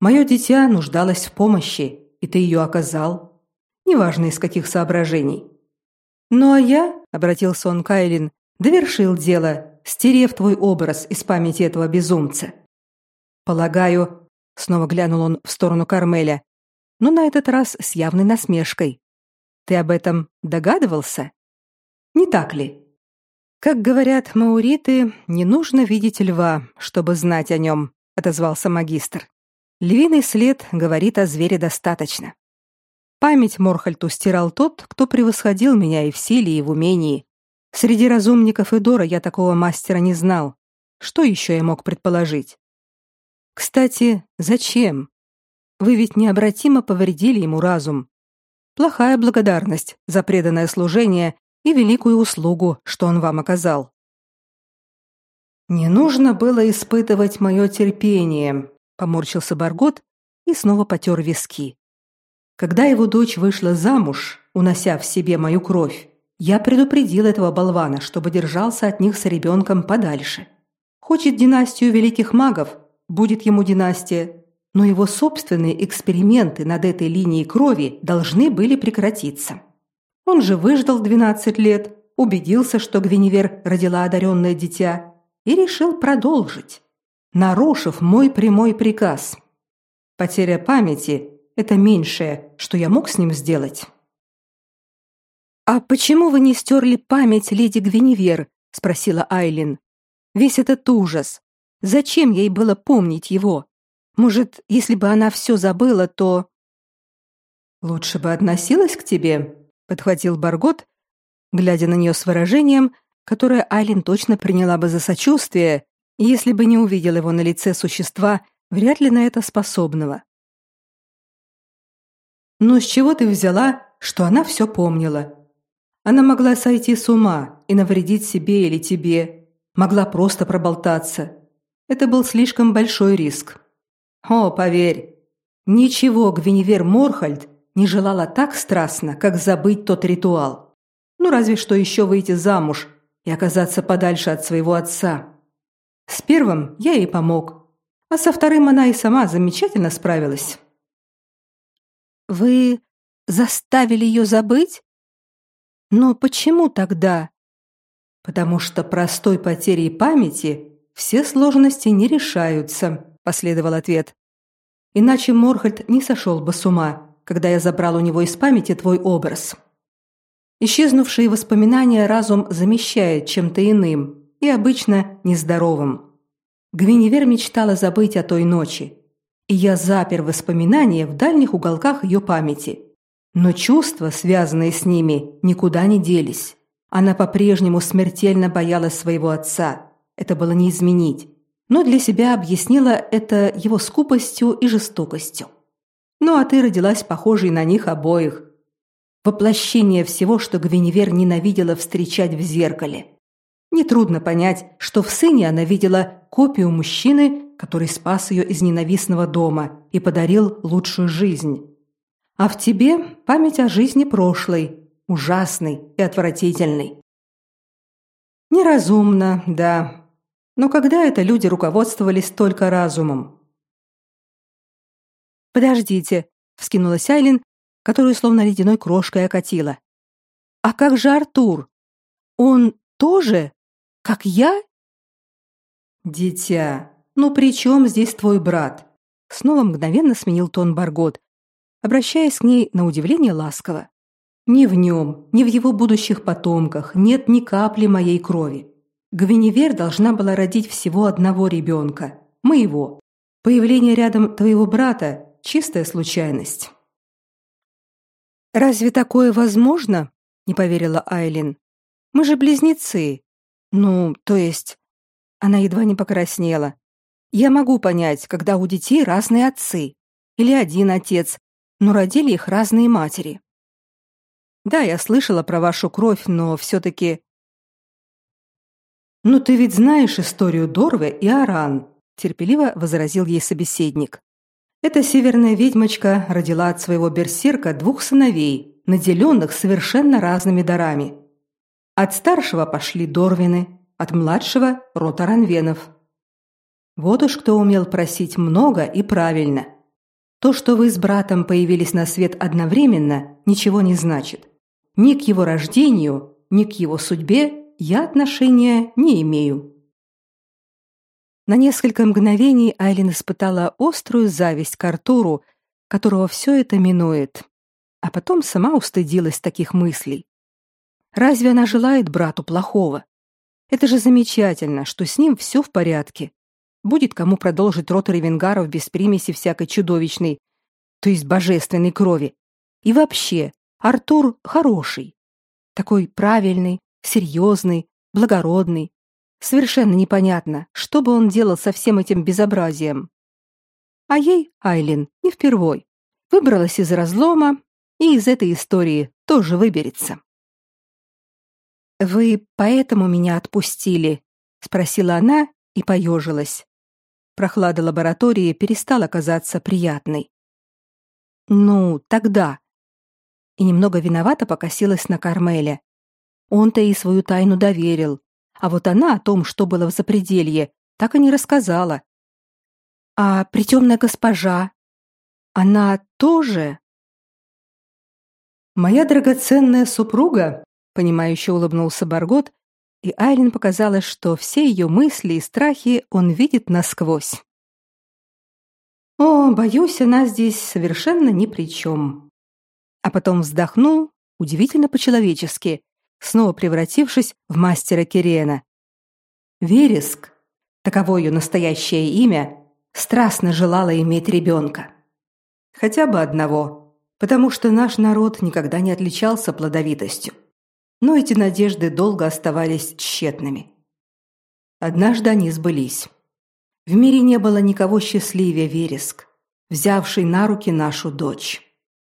Мое дитя нуждалось в помощи, и ты ее оказал. Неважно, из каких соображений. Ну а я, — обратился он к Айлин, — довершил дело, стерев твой образ из памяти этого безумца. Полагаю, — снова глянул он в сторону Кармеля, но на этот раз с явной насмешкой. Ты об этом догадывался? Не так ли? Как говорят мауриты, не нужно видеть льва, чтобы знать о нем, отозвался магистр. Львиный след говорит о звере достаточно. Память Морхальту стирал тот, кто превосходил меня и в силе, и в умении. Среди разумников Эдора я такого мастера не знал. Что еще я мог предположить? Кстати, зачем? Вы ведь необратимо повредили ему разум. Плохая благодарность за преданное служение и великую услугу, что он вам оказал. Не нужно было испытывать мое терпение, поморщился Баргот и снова потер виски. Когда его дочь вышла замуж, унося в себе мою кровь, я предупредил этого болвана, чтобы держался от них с ребенком подальше. Хочет династию великих магов, будет ему династия, но его собственные эксперименты над этой линией крови должны были прекратиться. Он же выждал 12 лет, убедился, что Гвиневер родила одаренное дитя, и решил продолжить, нарушив мой прямой приказ. Потеря памяти – это меньшее, что я мог с ним сделать. «А почему вы не стерли память леди Гвиневер?» – спросила Айлин. «Весь этот ужас. Зачем ей было помнить его? Может, если бы она все забыла, то...» «Лучше бы относилась к тебе», подхватил Баргот, глядя на нее с выражением, которое Айлин точно приняла бы за сочувствие, если бы не увидела его на лице существа, вряд ли на это способного. «Но с чего ты взяла, что она все помнила? Она могла сойти с ума и навредить себе или тебе, могла просто проболтаться. Это был слишком большой риск. О, поверь, ничего Гвиневер Морхальд не желала так страстно, как забыть тот ритуал. Ну, разве что еще выйти замуж и оказаться подальше от своего отца. С первым я ей помог, а со вторым она и сама замечательно справилась. «Вы заставили ее забыть? Но почему тогда?» «Потому что простой потерей памяти все сложности не решаются», – последовал ответ. «Иначе Морхальд не сошел бы с ума когда я забрал у него из памяти твой образ. Исчезнувшие воспоминания разум замещает чем-то иным и обычно нездоровым. Гвиневер мечтала забыть о той ночи, и я запер воспоминания в дальних уголках ее памяти. Но чувства, связанные с ними, никуда не делись. Она по-прежнему смертельно боялась своего отца. Это было не изменить. Но для себя объяснила это его скупостью и жестокостью. Ну а ты родилась похожей на них обоих. Воплощение всего, что Гвиневер ненавидела встречать в зеркале. Нетрудно понять, что в сыне она видела копию мужчины, который спас ее из ненавистного дома и подарил лучшую жизнь. А в тебе память о жизни прошлой, ужасной и отвратительной. Неразумно, да. Но когда это люди руководствовались только разумом? Подождите, вскинулась Айлин, которую словно ледяной крошкой окатила. А как же Артур? Он тоже, как я? Дитя, ну при чем здесь твой брат? Снова мгновенно сменил тон Баргот, обращаясь к ней на удивление ласково. Ни в нем, ни в его будущих потомках нет ни капли моей крови. Гвиневер должна была родить всего одного ребенка, моего. Появление рядом твоего брата Чистая случайность. Разве такое возможно? не поверила Айлин. Мы же близнецы. Ну, то есть она едва не покраснела. Я могу понять, когда у детей разные отцы или один отец, но родили их разные матери. Да, я слышала про вашу кровь, но все таки Ну ты ведь знаешь историю Дорве и Аран, терпеливо возразил ей собеседник. Эта северная ведьмочка родила от своего берсерка двух сыновей, наделенных совершенно разными дарами. От старшего пошли Дорвины, от младшего – род Аранвенов. Вот уж кто умел просить много и правильно. То, что вы с братом появились на свет одновременно, ничего не значит. Ни к его рождению, ни к его судьбе я отношения не имею. На несколько мгновений Айлин испытала острую зависть к Артуру, которого все это минует. а потом сама устыдилась таких мыслей. Разве она желает брату плохого? Это же замечательно, что с ним все в порядке. Будет кому продолжить род ревенгаров без примеси всякой чудовищной, то есть божественной крови. И вообще, Артур хороший. Такой правильный, серьезный, благородный. Совершенно непонятно, что бы он делал со всем этим безобразием. А ей, Айлин, не впервой. Выбралась из разлома и из этой истории тоже выберется. «Вы поэтому меня отпустили?» — спросила она и поежилась. Прохлада лаборатории перестала казаться приятной. «Ну, тогда». И немного виновато покосилась на Кармеля. Он-то ей свою тайну доверил, а вот она о том, что было в запределье, так и не рассказала. «А притемная госпожа? Она тоже?» «Моя драгоценная супруга понимающе улыбнулся Баргот, и Айлин показалось, что все ее мысли и страхи он видит насквозь. О, боюсь, она здесь совершенно ни при чем. А потом вздохнул, удивительно по-человечески, снова превратившись в мастера Кирена. Вереск, таково ее настоящее имя, страстно желала иметь ребенка. Хотя бы одного, потому что наш народ никогда не отличался плодовитостью но эти надежды долго оставались тщетными. Однажды они сбылись. В мире не было никого счастливее Вереск, взявший на руки нашу дочь.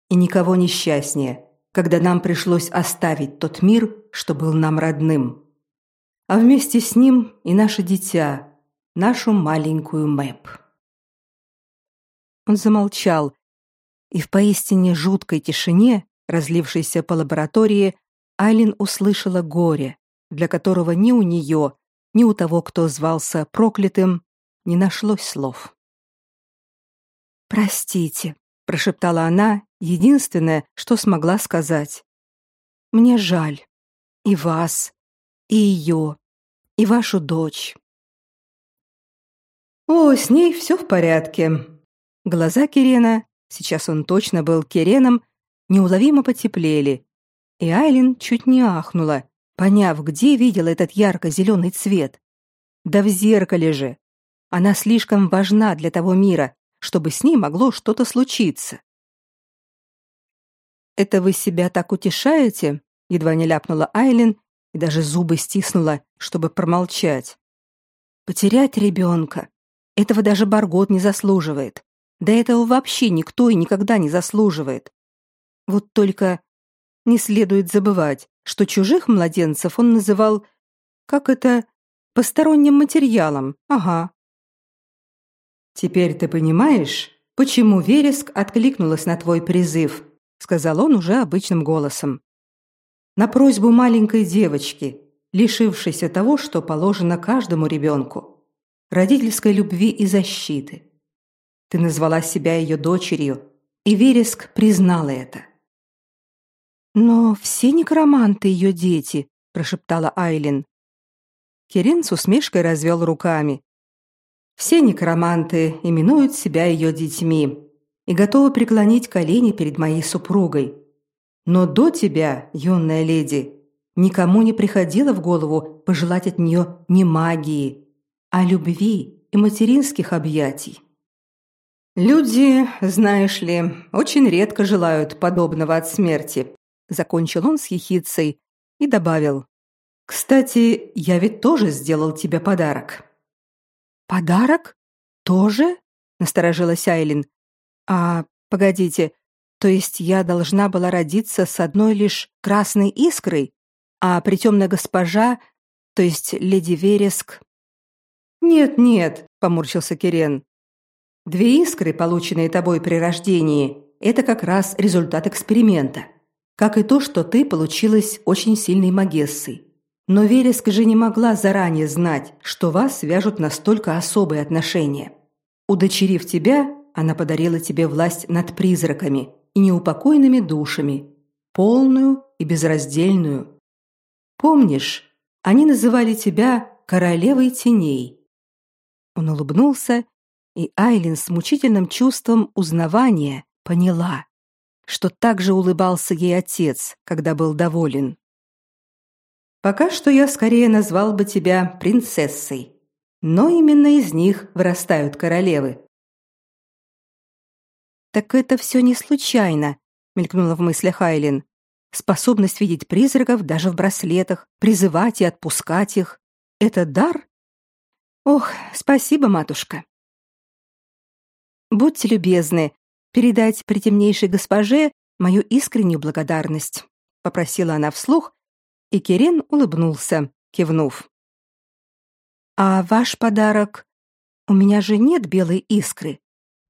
И никого несчастнее, когда нам пришлось оставить тот мир, что был нам родным. А вместе с ним и наше дитя, нашу маленькую Мэп. Он замолчал, и в поистине жуткой тишине, разлившейся по лаборатории, Айлин услышала горе, для которого ни у нее, ни у того, кто звался проклятым, не нашлось слов. «Простите», — прошептала она, единственное, что смогла сказать. «Мне жаль. И вас, и ее, и вашу дочь». «О, с ней все в порядке». Глаза Кирена, сейчас он точно был Киреном, неуловимо потеплели, и Айлин чуть не ахнула, поняв, где видела этот ярко-зеленый цвет. Да в зеркале же. Она слишком важна для того мира, чтобы с ней могло что-то случиться. «Это вы себя так утешаете?» едва не ляпнула Айлин и даже зубы стиснула, чтобы промолчать. «Потерять ребенка. Этого даже Баргот не заслуживает. Да этого вообще никто и никогда не заслуживает. Вот только не следует забывать, что чужих младенцев он называл, как это, посторонним материалом. Ага. Теперь ты понимаешь, почему Вереск откликнулась на твой призыв, сказал он уже обычным голосом. На просьбу маленькой девочки, лишившейся того, что положено каждому ребенку, родительской любви и защиты. Ты назвала себя ее дочерью, и Вереск признала это. Но все некроманты ее дети, прошептала Айлин. Кирин с усмешкой развел руками. Все некроманты именуют себя ее детьми и готовы преклонить колени перед моей супругой. Но до тебя, юная леди, никому не приходило в голову пожелать от нее не магии, а любви и материнских объятий. Люди, знаешь ли, очень редко желают подобного от смерти, закончил он с ехицей и добавил: "Кстати, я ведь тоже сделал тебе подарок". Подарок? Тоже? насторожилась Айлин. А, погодите, то есть я должна была родиться с одной лишь красной искрой, а притемная госпожа, то есть леди Вереск? Нет, нет, поморщился Кирен. Две искры, полученные тобой при рождении, это как раз результат эксперимента как и то, что ты получилась очень сильной магессой. Но Вереск же не могла заранее знать, что вас свяжут настолько особые отношения. Удочерив тебя, она подарила тебе власть над призраками и неупокойными душами, полную и безраздельную. Помнишь, они называли тебя королевой теней. Он улыбнулся, и Айлин с мучительным чувством узнавания поняла, что так же улыбался ей отец, когда был доволен. Пока что я скорее назвал бы тебя принцессой, но именно из них вырастают королевы. Так это все не случайно, мелькнула в мыслях Айлин. Способность видеть призраков даже в браслетах, призывать и отпускать их это дар? Ох, спасибо, матушка. Будьте любезны передать притемнейшей госпоже мою искреннюю благодарность, попросила она вслух, и Кирен улыбнулся, кивнув. А ваш подарок? У меня же нет белой искры.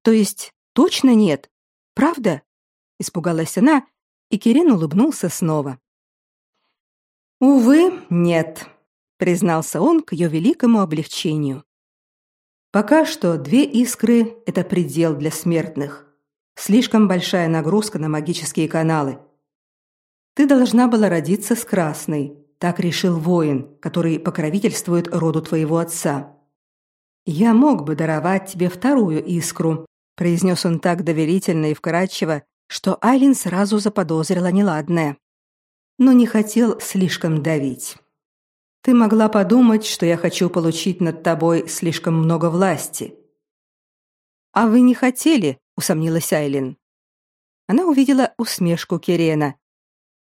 То есть точно нет? Правда? испугалась она, и Кирин улыбнулся снова. Увы, нет, признался он к ее великому облегчению. Пока что две искры это предел для смертных. Слишком большая нагрузка на магические каналы. Ты должна была родиться с красной, так решил воин, который покровительствует роду твоего отца. Я мог бы даровать тебе вторую искру, произнес он так доверительно и вкрадчиво, что Айлин сразу заподозрила неладное. Но не хотел слишком давить. Ты могла подумать, что я хочу получить над тобой слишком много власти. А вы не хотели, усомнилась Айлин. Она увидела усмешку Кирена.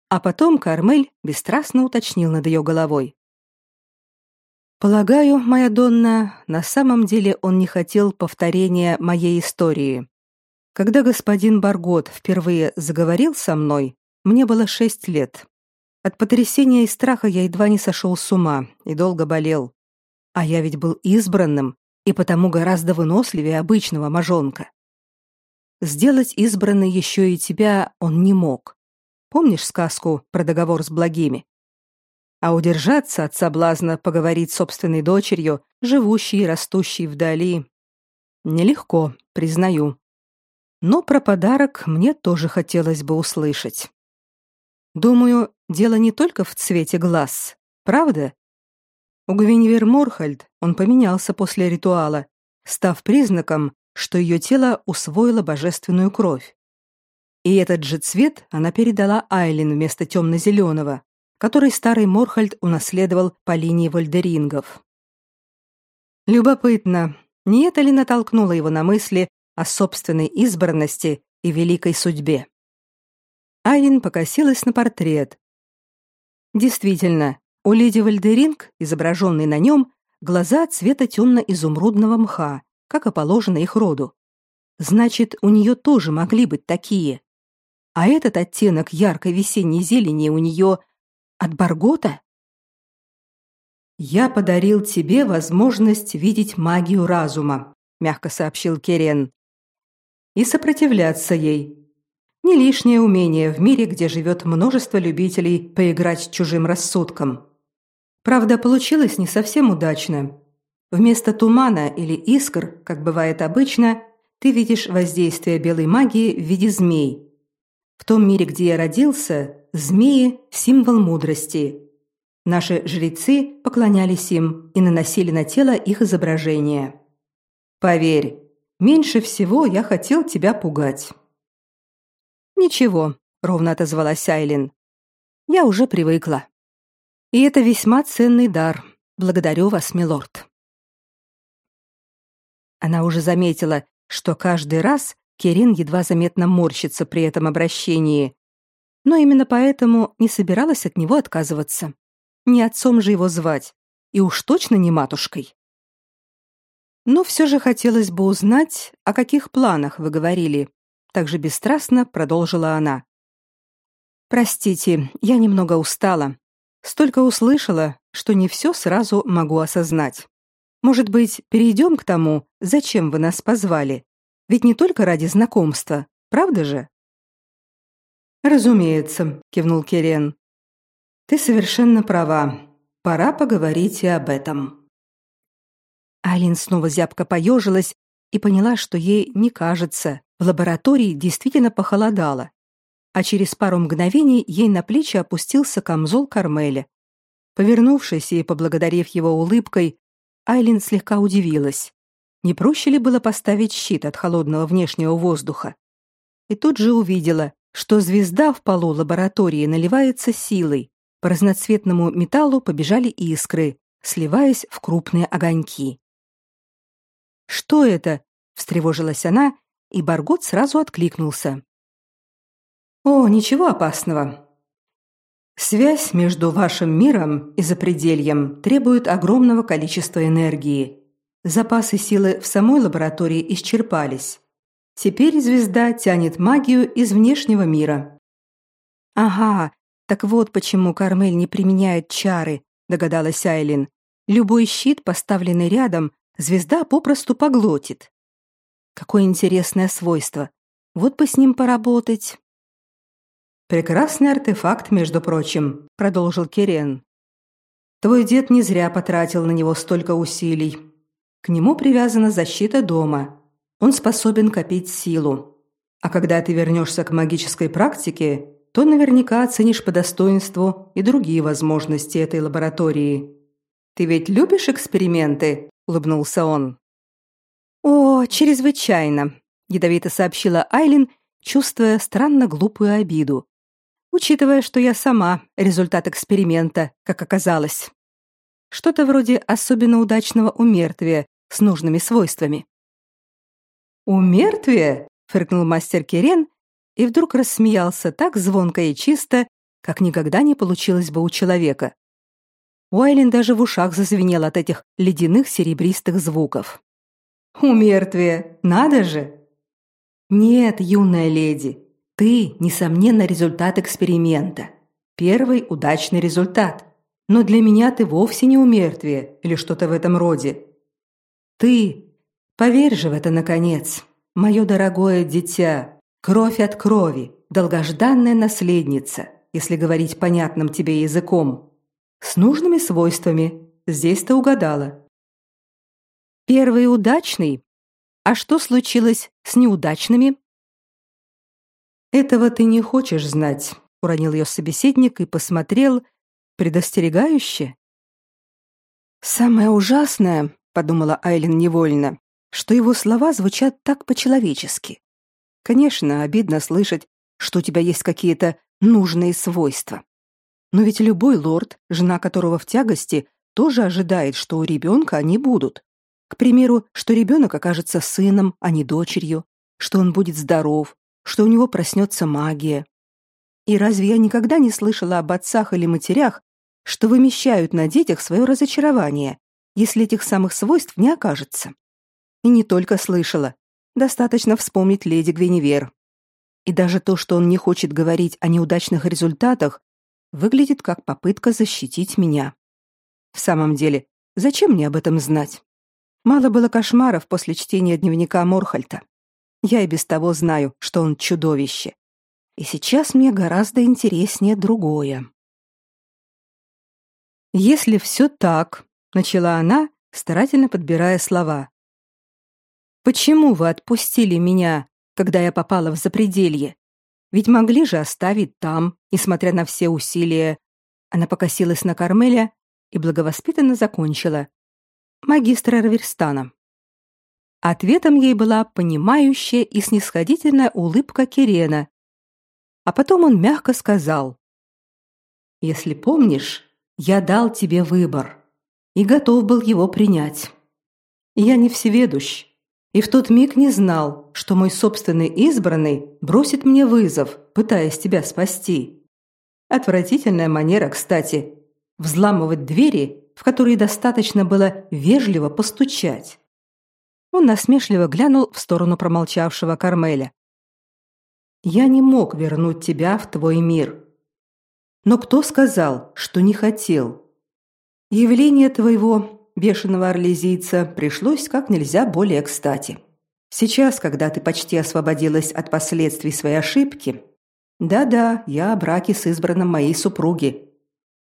А потом Кармель бесстрастно уточнил над ее головой: Полагаю, моя Донна, на самом деле он не хотел повторения моей истории. Когда господин Баргот впервые заговорил со мной, мне было шесть лет. От потрясения и страха я едва не сошел с ума и долго болел. А я ведь был избранным и потому гораздо выносливее обычного мажонка. Сделать избранной еще и тебя он не мог. Помнишь сказку про договор с благими? А удержаться от соблазна поговорить с собственной дочерью, живущей и растущей вдали, нелегко, признаю. Но про подарок мне тоже хотелось бы услышать. Думаю, дело не только в цвете глаз, правда? У Гвиневер Морхальд он поменялся после ритуала, став признаком, что ее тело усвоило божественную кровь. И этот же цвет она передала Айлин вместо темно-зеленого, который старый Морхальд унаследовал по линии вольдерингов. Любопытно, не это ли натолкнуло его на мысли о собственной избранности и великой судьбе. Айлин покосилась на портрет. Действительно, у леди Вальдеринг, изображенной на нем, глаза цвета темно-изумрудного мха, как и положено их роду. Значит, у нее тоже могли быть такие. А этот оттенок яркой весенней зелени у нее от Баргота? Я подарил тебе возможность видеть магию разума, мягко сообщил Керен и сопротивляться ей. Не лишнее умение в мире, где живет множество любителей поиграть с чужим рассудком. Правда, получилось не совсем удачно. Вместо тумана или искр, как бывает обычно, ты видишь воздействие белой магии в виде змей. В том мире, где я родился, змеи – символ мудрости. Наши жрецы поклонялись им и наносили на тело их изображения. Поверь, Меньше всего я хотел тебя пугать. Ничего, ровно отозвалась Айлин. Я уже привыкла. И это весьма ценный дар. Благодарю вас, милорд. Она уже заметила, что каждый раз Керин едва заметно морщится при этом обращении, но именно поэтому не собиралась от него отказываться. Не отцом же его звать, и уж точно не матушкой. Но все же хотелось бы узнать, о каких планах вы говорили, также бесстрастно продолжила она. Простите, я немного устала. Столько услышала, что не все сразу могу осознать. Может быть, перейдем к тому, зачем вы нас позвали? Ведь не только ради знакомства, правда же? Разумеется, кивнул Кирен. Ты совершенно права. Пора поговорить и об этом. Алин снова зябко поежилась и поняла, что ей не кажется, в лаборатории действительно похолодало. А через пару мгновений ей на плечи опустился камзол Кармеля. Повернувшись и поблагодарив его улыбкой, Айлин слегка удивилась. Не проще ли было поставить щит от холодного внешнего воздуха? И тут же увидела, что звезда в полу лаборатории наливается силой. По разноцветному металлу побежали искры, сливаясь в крупные огоньки. «Что это?» — встревожилась она, и Баргот сразу откликнулся. «О, ничего опасного. Связь между вашим миром и запредельем требует огромного количества энергии. Запасы силы в самой лаборатории исчерпались. Теперь звезда тянет магию из внешнего мира. Ага, так вот почему Кармель не применяет чары, догадалась Айлин. Любой щит, поставленный рядом, звезда попросту поглотит. Какое интересное свойство. Вот бы с ним поработать. Прекрасный артефакт, между прочим, продолжил Керен. Твой дед не зря потратил на него столько усилий. К нему привязана защита дома. Он способен копить силу. А когда ты вернешься к магической практике, то наверняка оценишь по достоинству и другие возможности этой лаборатории. Ты ведь любишь эксперименты? улыбнулся он. О, чрезвычайно, ядовито сообщила Айлин, чувствуя странно глупую обиду учитывая, что я сама результат эксперимента, как оказалось. Что-то вроде особенно удачного умертвия с нужными свойствами. «Умертвие?» — фыркнул мастер Кирен и вдруг рассмеялся так звонко и чисто, как никогда не получилось бы у человека. Уайлен даже в ушах зазвенел от этих ледяных серебристых звуков. «Умертвие! Надо же!» «Нет, юная леди, ты, несомненно, результат эксперимента. Первый удачный результат. Но для меня ты вовсе не умертвие или что-то в этом роде. Ты, поверь же в это наконец, мое дорогое дитя, кровь от крови, долгожданная наследница, если говорить понятным тебе языком, с нужными свойствами. Здесь ты угадала. Первый удачный. А что случилось с неудачными? Этого ты не хочешь знать, уронил ее собеседник и посмотрел предостерегающе. Самое ужасное, подумала Айлин невольно, что его слова звучат так по-человечески. Конечно, обидно слышать, что у тебя есть какие-то нужные свойства. Но ведь любой лорд, жена которого в тягости, тоже ожидает, что у ребенка они будут. К примеру, что ребенок окажется сыном, а не дочерью, что он будет здоров, что у него проснется магия. И разве я никогда не слышала об отцах или матерях, что вымещают на детях свое разочарование, если этих самых свойств не окажется? И не только слышала. Достаточно вспомнить леди Гвиневер. И даже то, что он не хочет говорить о неудачных результатах, выглядит как попытка защитить меня. В самом деле, зачем мне об этом знать? Мало было кошмаров после чтения дневника Морхальта. Я и без того знаю, что он чудовище. И сейчас мне гораздо интереснее другое. Если все так, начала она, старательно подбирая слова. Почему вы отпустили меня, когда я попала в запределье? Ведь могли же оставить там, несмотря на все усилия. Она покосилась на Кармеля и благовоспитанно закончила. Магистра Раверстана. Ответом ей была понимающая и снисходительная улыбка Кирена. А потом он мягко сказал: "Если помнишь, я дал тебе выбор и готов был его принять. Я не всеведущ, и в тот миг не знал, что мой собственный избранный бросит мне вызов, пытаясь тебя спасти. Отвратительная манера, кстати, взламывать двери, в которые достаточно было вежливо постучать. Он насмешливо глянул в сторону промолчавшего Кармеля. Я не мог вернуть тебя в твой мир. Но кто сказал, что не хотел? Явление твоего бешеного орлезийца пришлось как нельзя более кстати. Сейчас, когда ты почти освободилась от последствий своей ошибки, да-да, я о браке с избранным моей супруги.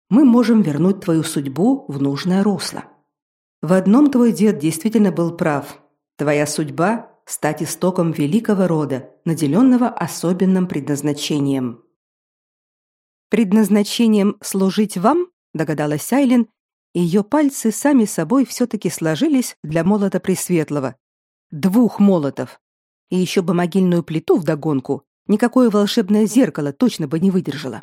Мы можем вернуть твою судьбу в нужное русло. В одном твой дед действительно был прав. Твоя судьба – стать истоком великого рода, наделенного особенным предназначением. Предназначением служить вам, догадалась Айлин, и ее пальцы сами собой все-таки сложились для молота Пресветлого. Двух молотов. И еще бы могильную плиту вдогонку, никакое волшебное зеркало точно бы не выдержало.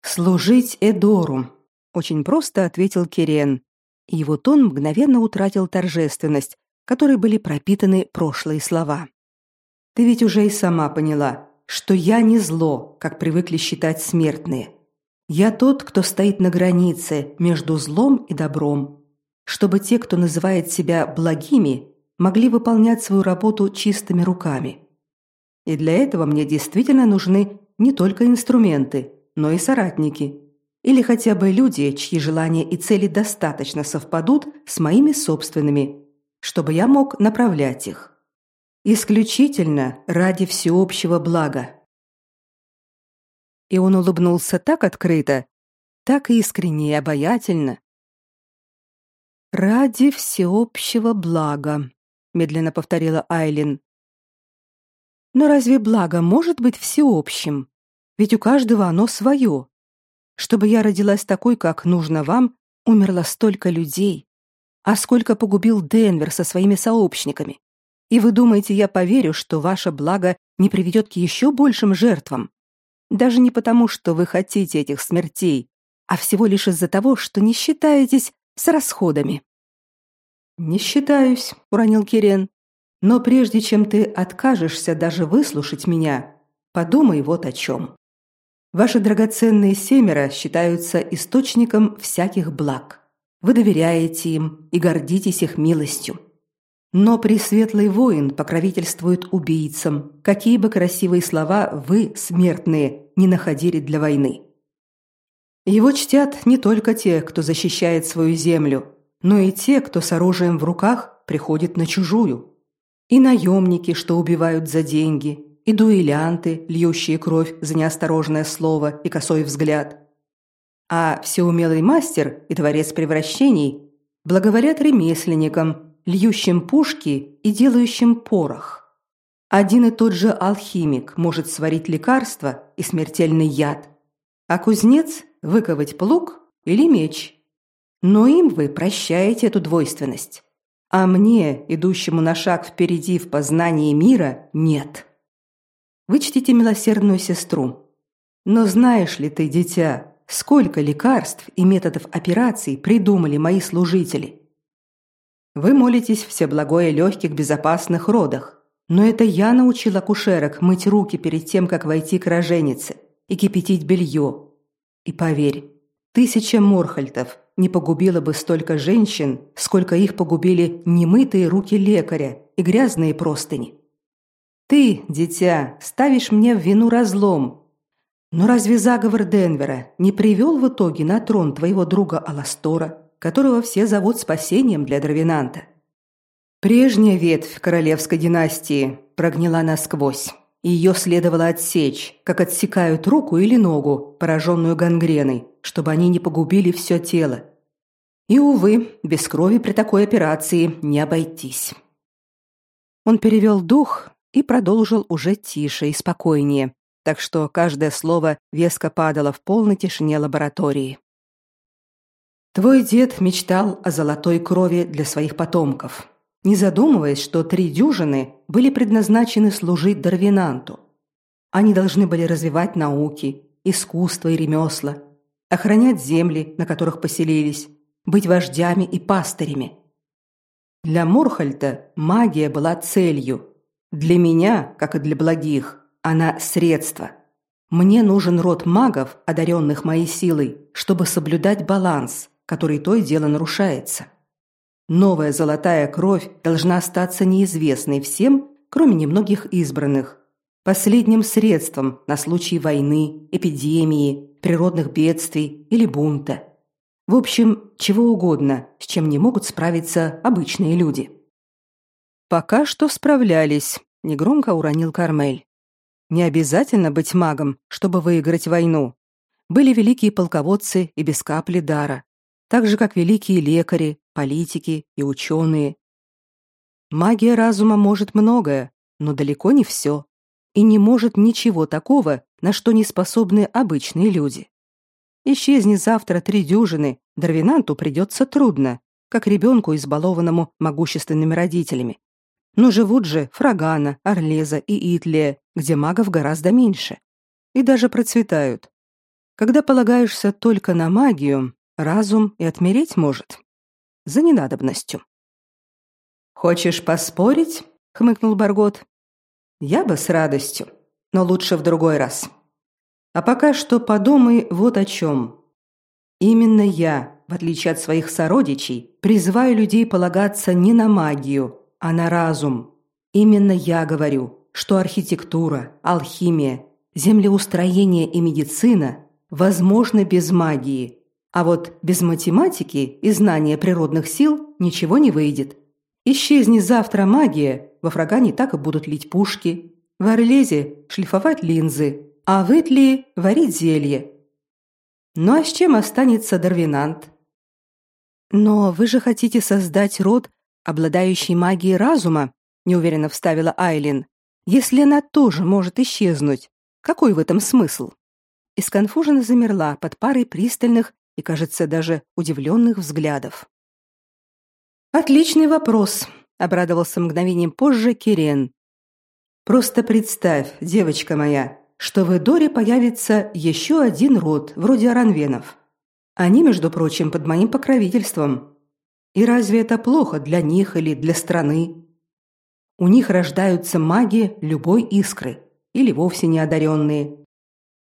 Служить Эдору, очень просто ответил Кирен, и его тон мгновенно утратил торжественность, которой были пропитаны прошлые слова. Ты ведь уже и сама поняла, что я не зло, как привыкли считать смертные. Я тот, кто стоит на границе между злом и добром, чтобы те, кто называет себя благими, могли выполнять свою работу чистыми руками. И для этого мне действительно нужны не только инструменты, но и соратники, или хотя бы люди, чьи желания и цели достаточно совпадут с моими собственными, чтобы я мог направлять их. Исключительно ради всеобщего блага. И он улыбнулся так открыто, так искренне и обаятельно. «Ради всеобщего блага», — медленно повторила Айлин. «Но разве благо может быть всеобщим? Ведь у каждого оно свое. Чтобы я родилась такой, как нужно вам, умерло столько людей. А сколько погубил Денвер со своими сообщниками. И вы думаете, я поверю, что ваше благо не приведет к еще большим жертвам? Даже не потому, что вы хотите этих смертей, а всего лишь из-за того, что не считаетесь с расходами. Не считаюсь, уронил Кирен. Но прежде чем ты откажешься даже выслушать меня, подумай вот о чем. Ваши драгоценные семеро считаются источником всяких благ. Вы доверяете им и гордитесь их милостью. Но пресветлый воин покровительствует убийцам, какие бы красивые слова вы, смертные, не находили для войны. Его чтят не только те, кто защищает свою землю, но и те, кто с оружием в руках приходит на чужую. И наемники, что убивают за деньги, и дуэлянты, льющие кровь за неосторожное слово и косой взгляд. А всеумелый мастер и творец превращений благоволят ремесленникам, льющим пушки и делающим порох. Один и тот же алхимик может сварить лекарство и смертельный яд, а кузнец – выковать плуг или меч. Но им вы прощаете эту двойственность, а мне, идущему на шаг впереди в познании мира, нет. Вычтите милосердную сестру. Но знаешь ли ты, дитя, сколько лекарств и методов операций придумали мои служители? Вы молитесь Всеблагое легких безопасных родах. Но это я научил акушерок мыть руки перед тем, как войти к роженице, и кипятить белье. И поверь, тысяча морхальтов не погубила бы столько женщин, сколько их погубили немытые руки лекаря и грязные простыни. Ты, дитя, ставишь мне в вину разлом. Но разве заговор Денвера не привел в итоге на трон твоего друга Аластора? которого все зовут спасением для Дравинанта. Прежняя ветвь королевской династии прогнила насквозь, ее следовало отсечь, как отсекают руку или ногу, пораженную гангреной, чтобы они не погубили все тело. И, увы, без крови при такой операции не обойтись. Он перевел дух и продолжил уже тише и спокойнее, так что каждое слово веско падало в полной тишине лаборатории. Твой дед мечтал о золотой крови для своих потомков, не задумываясь, что три дюжины были предназначены служить Дарвинанту. Они должны были развивать науки, искусство и ремесла, охранять земли, на которых поселились, быть вождями и пастырями. Для Мурхальта магия была целью. Для меня, как и для благих, она средство. Мне нужен род магов, одаренных моей силой, чтобы соблюдать баланс, который то и дело нарушается. Новая золотая кровь должна остаться неизвестной всем, кроме немногих избранных, последним средством на случай войны, эпидемии, природных бедствий или бунта. В общем, чего угодно, с чем не могут справиться обычные люди. Пока что справлялись, негромко уронил Кармель. Не обязательно быть магом, чтобы выиграть войну. Были великие полководцы и без капли дара так же как великие лекари, политики и ученые. Магия разума может многое, но далеко не все, и не может ничего такого, на что не способны обычные люди. Исчезни завтра три дюжины, Дарвинанту придется трудно, как ребенку, избалованному могущественными родителями. Но живут же Фрагана, Орлеза и Итлия, где магов гораздо меньше. И даже процветают. Когда полагаешься только на магию, разум и отмереть может. За ненадобностью. «Хочешь поспорить?» — хмыкнул Баргот. «Я бы с радостью, но лучше в другой раз. А пока что подумай вот о чем. Именно я, в отличие от своих сородичей, призываю людей полагаться не на магию, а на разум. Именно я говорю, что архитектура, алхимия, землеустроение и медицина возможны без магии, а вот без математики и знания природных сил ничего не выйдет. Исчезни завтра магия, во Фрагане так и будут лить пушки, в Орлезе шлифовать линзы, а в Итли варить зелье. Ну а с чем останется Дарвинант? Но вы же хотите создать род, обладающий магией разума, неуверенно вставила Айлин. Если она тоже может исчезнуть, какой в этом смысл? И сконфуженно замерла под парой пристальных и, кажется, даже удивленных взглядов. Отличный вопрос, обрадовался мгновением позже Кирен. Просто представь, девочка моя, что в Эдоре появится еще один род, вроде Аранвенов. Они, между прочим, под моим покровительством. И разве это плохо для них или для страны? У них рождаются маги любой искры или вовсе неодаренные.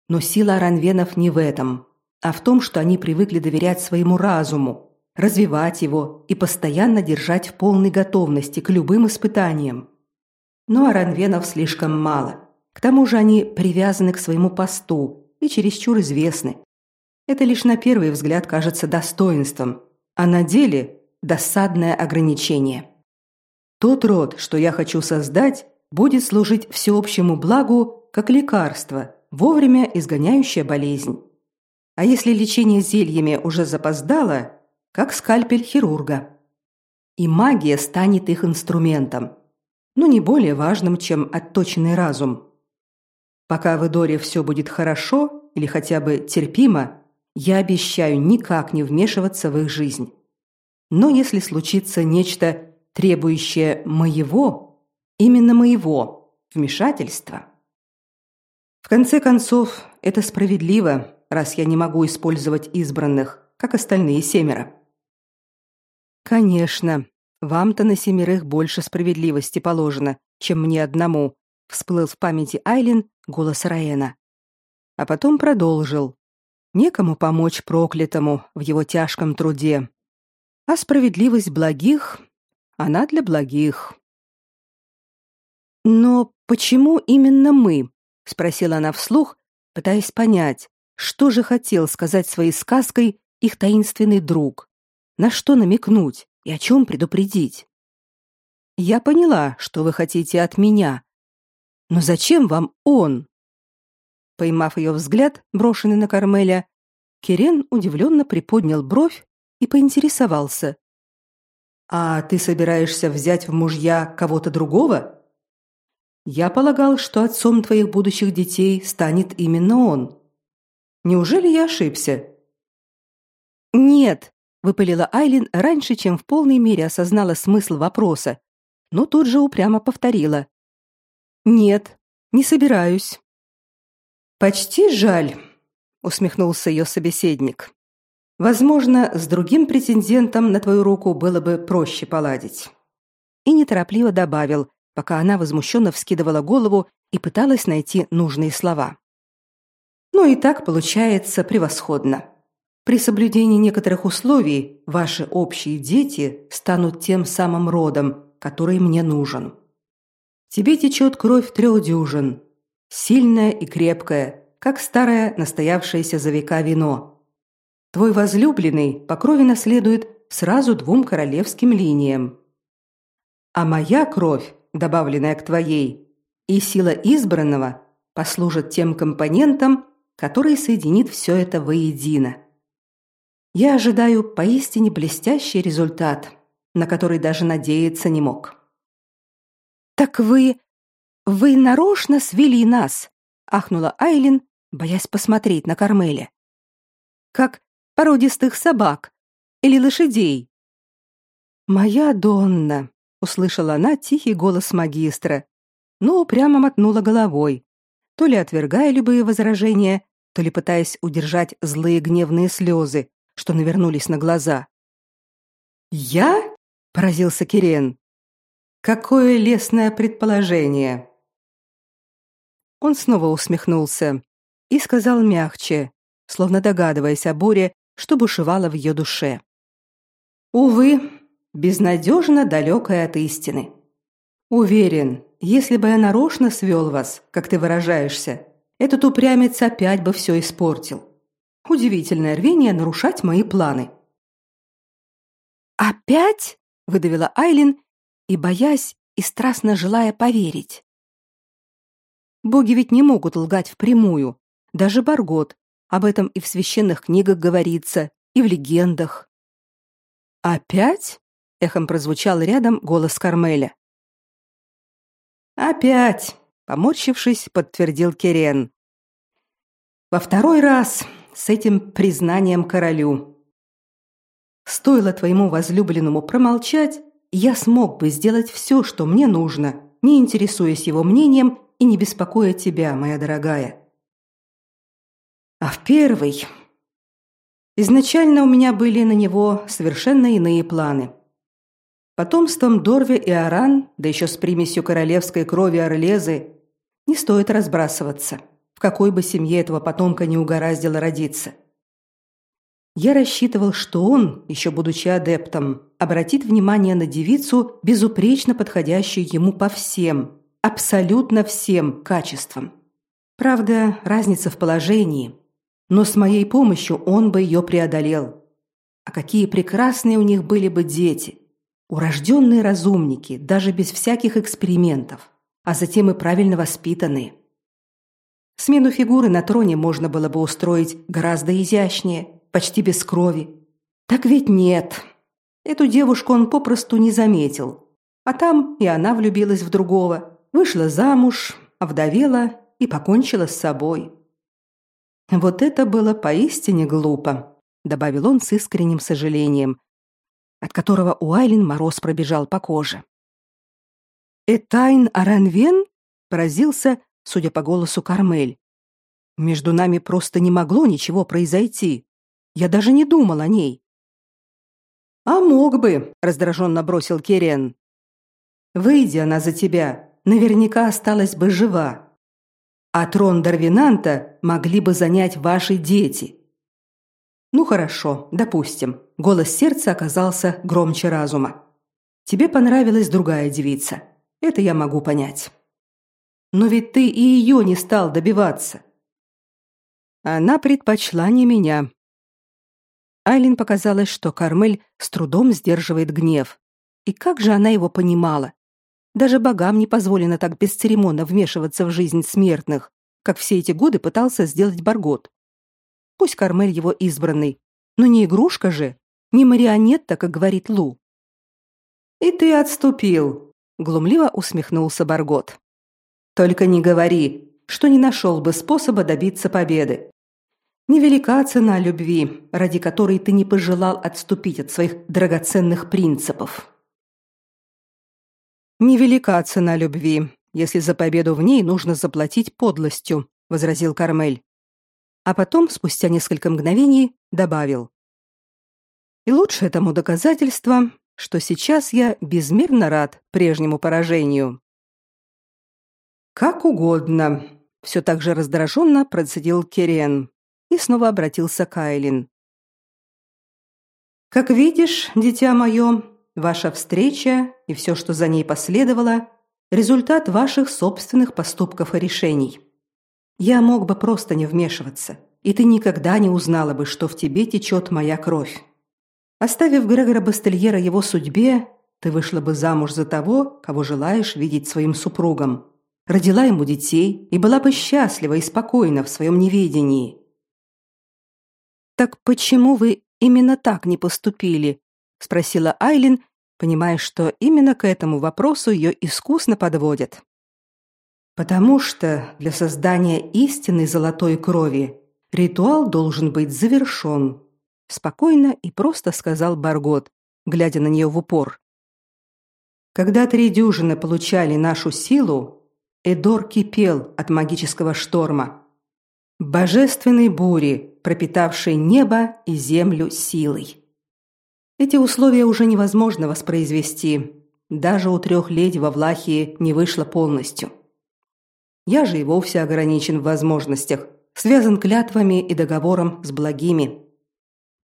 Но сила Аранвенов не в этом, а в том, что они привыкли доверять своему разуму, развивать его и постоянно держать в полной готовности к любым испытаниям. Но аранвенов слишком мало. К тому же они привязаны к своему посту и чересчур известны. Это лишь на первый взгляд кажется достоинством, а на деле досадное ограничение. Тот род, что я хочу создать, будет служить всеобщему благу как лекарство, вовремя изгоняющее болезнь. А если лечение зельями уже запоздало, как скальпель хирурга. И магия станет их инструментом, но не более важным, чем отточенный разум. Пока в Эдоре все будет хорошо или хотя бы терпимо, я обещаю никак не вмешиваться в их жизнь. Но если случится нечто, требующее моего, именно моего вмешательства, в конце концов, это справедливо, раз я не могу использовать избранных, как остальные семеро. Конечно, вам-то на семерых больше справедливости положено, чем мне одному, всплыл в памяти Айлин голос Раэна. А потом продолжил. Некому помочь проклятому в его тяжком труде. А справедливость благих, она для благих. Но почему именно мы? спросила она вслух, пытаясь понять, что же хотел сказать своей сказкой их таинственный друг. На что намекнуть и о чем предупредить? Я поняла, что вы хотите от меня. Но зачем вам он? Поймав ее взгляд, брошенный на Кармеля, Кирен удивленно приподнял бровь и поинтересовался: "А ты собираешься взять в мужья кого-то другого? Я полагал, что отцом твоих будущих детей станет именно он. Неужели я ошибся?" "Нет", выпалила Айлин раньше, чем в полной мере осознала смысл вопроса, но тут же упрямо повторила: "Нет, не собираюсь". Почти жаль, усмехнулся ее собеседник. Возможно, с другим претендентом на твою руку было бы проще поладить. И неторопливо добавил, пока она возмущенно вскидывала голову и пыталась найти нужные слова. Ну и так получается превосходно. При соблюдении некоторых условий ваши общие дети станут тем самым родом, который мне нужен. Тебе течет кровь трех дюжин, сильная и крепкая, как старое настоявшееся за века вино. Твой возлюбленный по крови наследует сразу двум королевским линиям. А моя кровь, добавленная к твоей, и сила избранного послужат тем компонентам, которые соединит все это воедино. Я ожидаю поистине блестящий результат, на который даже надеяться не мог. Так вы вы нарочно свели нас, ахнула Айлин, боясь посмотреть на Кармеля. Как породистых собак или лошадей. Моя Донна, услышала она тихий голос магистра, но упрямо мотнула головой, то ли отвергая любые возражения, то ли пытаясь удержать злые гневные слезы, что навернулись на глаза. «Я?» — поразился Кирен. «Какое лесное предположение!» Он снова усмехнулся и сказал мягче, словно догадываясь о буре, что бушевало в ее душе. «Увы, безнадежно далекая от истины. Уверен, если бы я нарочно свел вас, как ты выражаешься, этот упрямец опять бы все испортил. Удивительное рвение нарушать мои планы». «Опять?» — выдавила Айлин и, боясь и страстно желая поверить. Боги ведь не могут лгать впрямую, даже Баргот. Об этом и в священных книгах говорится, и в легендах. «Опять?» — эхом прозвучал рядом голос Кармеля. «Опять!» — поморщившись, подтвердил Керен. «Во второй раз с этим признанием королю. Стоило твоему возлюбленному промолчать, я смог бы сделать все, что мне нужно, не интересуясь его мнением и не беспокоя тебя, моя дорогая. А в первый... Изначально у меня были на него совершенно иные планы. Потомством Дорве и Аран, да еще с примесью королевской крови Орлезы, не стоит разбрасываться, в какой бы семье этого потомка не угораздило родиться. Я рассчитывал, что он, еще будучи адептом, обратит внимание на девицу, безупречно подходящую ему по всем, абсолютно всем качествам. Правда, разница в положении но с моей помощью он бы ее преодолел. А какие прекрасные у них были бы дети! Урожденные разумники, даже без всяких экспериментов, а затем и правильно воспитанные. Смену фигуры на троне можно было бы устроить гораздо изящнее, почти без крови. Так ведь нет. Эту девушку он попросту не заметил. А там и она влюбилась в другого, вышла замуж, овдовела и покончила с собой. Вот это было поистине глупо, добавил он с искренним сожалением, от которого у Айлин мороз пробежал по коже. Этайн Аранвен поразился, судя по голосу Кармель. Между нами просто не могло ничего произойти. Я даже не думал о ней. А мог бы, раздраженно бросил Керен. Выйди она за тебя, наверняка осталась бы жива а трон Дарвинанта могли бы занять ваши дети. Ну хорошо, допустим. Голос сердца оказался громче разума. Тебе понравилась другая девица. Это я могу понять. Но ведь ты и ее не стал добиваться. Она предпочла не меня. Айлин показалось, что Кармель с трудом сдерживает гнев. И как же она его понимала? Даже богам не позволено так бесцеремонно вмешиваться в жизнь смертных, как все эти годы пытался сделать Баргот. Пусть Кармель его избранный, но не игрушка же, не марионетка, как говорит Лу. «И ты отступил», — глумливо усмехнулся Баргот. «Только не говори, что не нашел бы способа добиться победы. Невелика цена любви, ради которой ты не пожелал отступить от своих драгоценных принципов». Невелика цена любви, если за победу в ней нужно заплатить подлостью, возразил Кармель. А потом, спустя несколько мгновений, добавил: И лучше этому доказательство, что сейчас я безмерно рад прежнему поражению. Как угодно, все так же раздраженно процедил Керен и снова обратился к Айлин. Как видишь, дитя мое, Ваша встреча и все, что за ней последовало, результат ваших собственных поступков и решений. Я мог бы просто не вмешиваться, и ты никогда не узнала бы, что в тебе течет моя кровь. Оставив Грегора Бастельера его судьбе, ты вышла бы замуж за того, кого желаешь видеть своим супругом, родила ему детей и была бы счастлива и спокойна в своем неведении. Так почему вы именно так не поступили? Спросила Айлин, понимая, что именно к этому вопросу ее искусно подводят. Потому что для создания истинной золотой крови ритуал должен быть завершен, спокойно и просто сказал Баргот, глядя на нее в упор. Когда три дюжины получали нашу силу, Эдор кипел от магического шторма, божественной бури, пропитавшей небо и землю силой. Эти условия уже невозможно воспроизвести. Даже у трех леди во Влахии не вышло полностью. Я же и вовсе ограничен в возможностях, связан клятвами и договором с благими.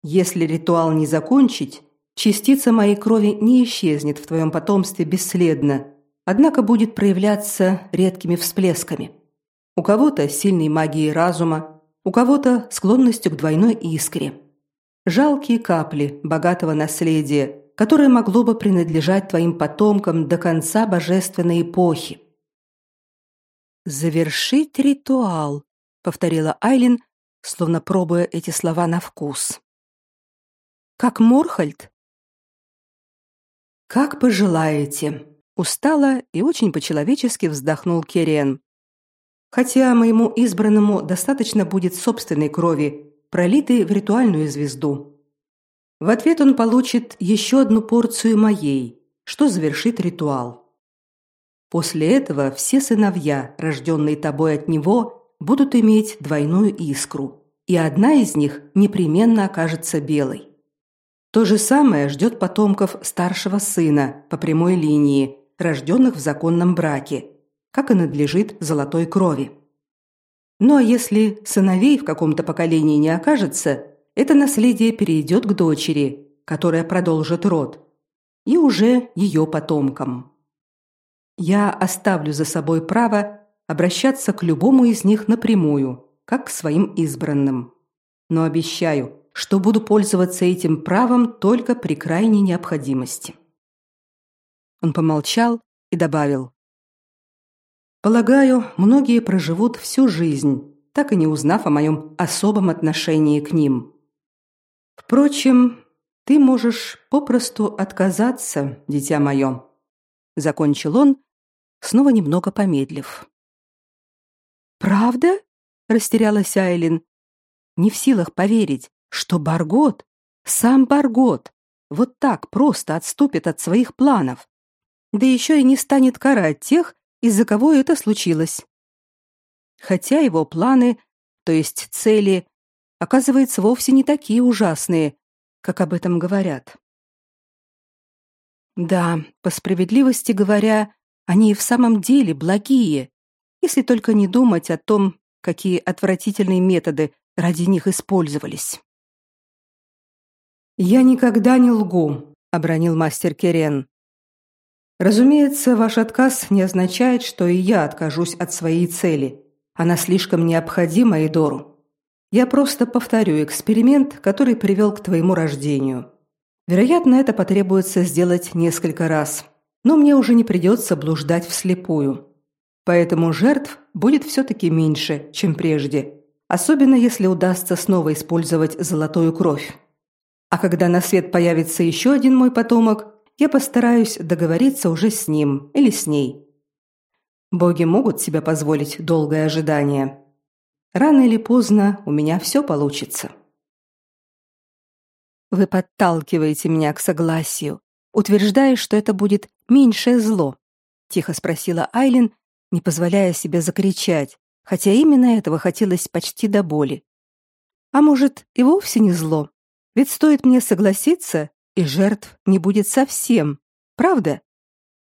Если ритуал не закончить, частица моей крови не исчезнет в твоем потомстве бесследно, однако будет проявляться редкими всплесками. У кого-то сильной магией разума, у кого-то склонностью к двойной искре. Жалкие капли богатого наследия, которое могло бы принадлежать твоим потомкам до конца божественной эпохи. Завершить ритуал, повторила Айлин, словно пробуя эти слова на вкус. Как Морхальд? Как пожелаете, устало и очень по-человечески вздохнул Керен. Хотя моему избранному достаточно будет собственной крови, пролитой в ритуальную звезду. В ответ он получит еще одну порцию моей, что завершит ритуал. После этого все сыновья, рожденные тобой от него, будут иметь двойную искру, и одна из них непременно окажется белой. То же самое ждет потомков старшего сына по прямой линии, рожденных в законном браке, как и надлежит золотой крови. Ну а если сыновей в каком-то поколении не окажется, это наследие перейдет к дочери, которая продолжит род, и уже ее потомкам. Я оставлю за собой право обращаться к любому из них напрямую, как к своим избранным. Но обещаю, что буду пользоваться этим правом только при крайней необходимости. Он помолчал и добавил: Полагаю, многие проживут всю жизнь, так и не узнав о моем особом отношении к ним. Впрочем, ты можешь попросту отказаться, дитя мое, закончил он, снова немного помедлив. Правда? растерялась Айлин, не в силах поверить, что Баргот, сам Баргот, вот так просто отступит от своих планов. Да еще и не станет карать тех, из-за кого это случилось. Хотя его планы, то есть цели, оказывается, вовсе не такие ужасные, как об этом говорят. Да, по справедливости говоря, они и в самом деле благие, если только не думать о том, какие отвратительные методы ради них использовались. Я никогда не лгу, обронил мастер Керен. Разумеется, ваш отказ не означает, что и я откажусь от своей цели. Она слишком необходима Эдору. Я просто повторю эксперимент, который привел к твоему рождению. Вероятно, это потребуется сделать несколько раз, но мне уже не придется блуждать вслепую. Поэтому жертв будет все-таки меньше, чем прежде, особенно если удастся снова использовать золотую кровь. А когда на свет появится еще один мой потомок, я постараюсь договориться уже с ним или с ней. Боги могут себе позволить долгое ожидание. Рано или поздно у меня все получится. Вы подталкиваете меня к согласию, утверждая, что это будет меньшее зло, тихо спросила Айлин, не позволяя себе закричать, хотя именно этого хотелось почти до боли. А может, и вовсе не зло? Ведь стоит мне согласиться, и жертв не будет совсем. Правда?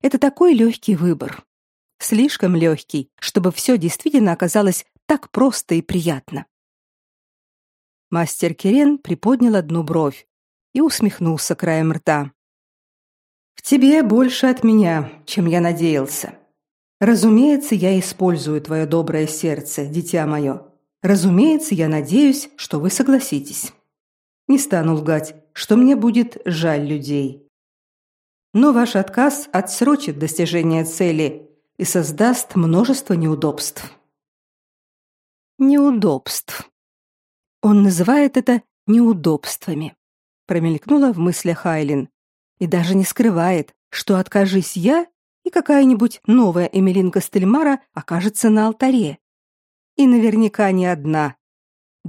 Это такой легкий выбор. Слишком легкий, чтобы все действительно оказалось так просто и приятно. Мастер Кирен приподнял одну бровь и усмехнулся краем рта. В тебе больше от меня, чем я надеялся. Разумеется, я использую твое доброе сердце, дитя мое. Разумеется, я надеюсь, что вы согласитесь. Не стану лгать, что мне будет жаль людей. Но ваш отказ отсрочит достижение цели и создаст множество неудобств. Неудобств. Он называет это неудобствами. Промелькнуло в мыслях Айлин и даже не скрывает, что откажись я, и какая-нибудь новая Эмилинка Стельмара окажется на алтаре. И наверняка не одна,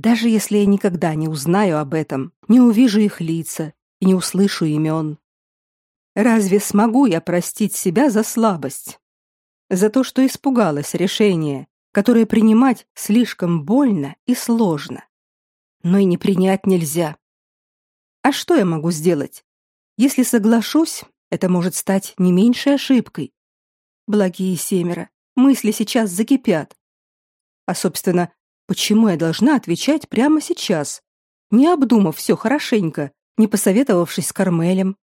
даже если я никогда не узнаю об этом, не увижу их лица и не услышу имен. Разве смогу я простить себя за слабость? За то, что испугалась решения, которое принимать слишком больно и сложно. Но и не принять нельзя. А что я могу сделать? Если соглашусь, это может стать не меньшей ошибкой. Благие семеро, мысли сейчас закипят. А, собственно, почему я должна отвечать прямо сейчас, не обдумав все хорошенько, не посоветовавшись с Кармелем?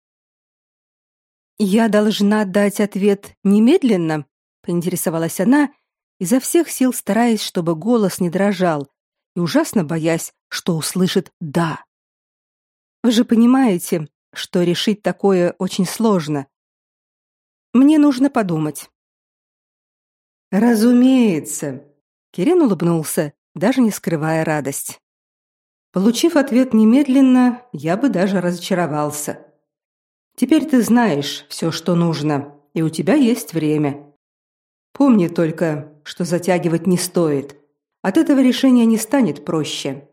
Я должна дать ответ немедленно, поинтересовалась она, изо всех сил стараясь, чтобы голос не дрожал, и ужасно боясь, что услышит да. Вы же понимаете, что решить такое очень сложно. Мне нужно подумать. Разумеется, Кирин улыбнулся, даже не скрывая радость. Получив ответ немедленно, я бы даже разочаровался. Теперь ты знаешь все, что нужно, и у тебя есть время. Помни только, что затягивать не стоит. От этого решения не станет проще.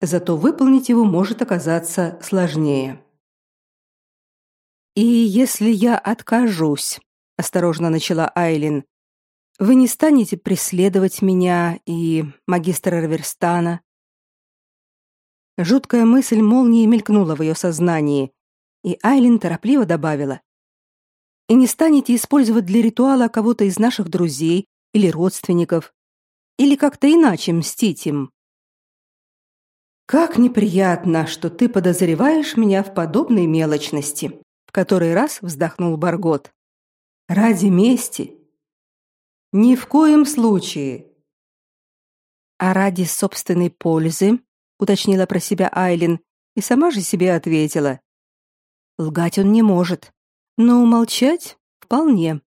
Зато выполнить его может оказаться сложнее. И если я откажусь, осторожно начала Айлин, вы не станете преследовать меня и магистра Раверстана? Жуткая мысль молнией мелькнула в ее сознании, и Айлин торопливо добавила: "И не станете использовать для ритуала кого-то из наших друзей или родственников, или как-то иначе мстить им?" Как неприятно, что ты подозреваешь меня в подобной мелочности, в который раз вздохнул Баргот. Ради мести? Ни в коем случае. А ради собственной пользы, уточнила про себя Айлин и сама же себе ответила: Лгать он не может, но умолчать вполне.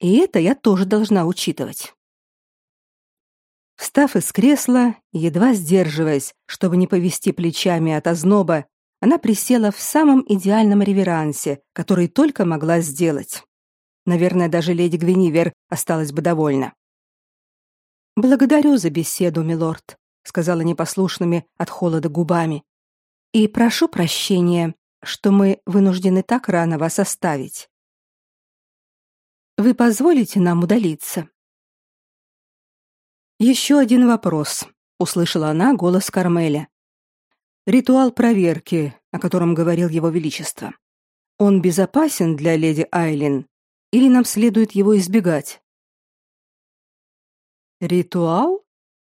И это я тоже должна учитывать. Встав из кресла, едва сдерживаясь, чтобы не повести плечами от озноба, она присела в самом идеальном реверансе, который только могла сделать. Наверное, даже леди Гвинивер осталась бы довольна. Благодарю за беседу, милорд, сказала непослушными от холода губами. И прошу прощения, что мы вынуждены так рано вас оставить. Вы позволите нам удалиться? Еще один вопрос, услышала она голос Кармеля. Ритуал проверки, о котором говорил его величество. Он безопасен для леди Айлин или нам следует его избегать? Ритуал?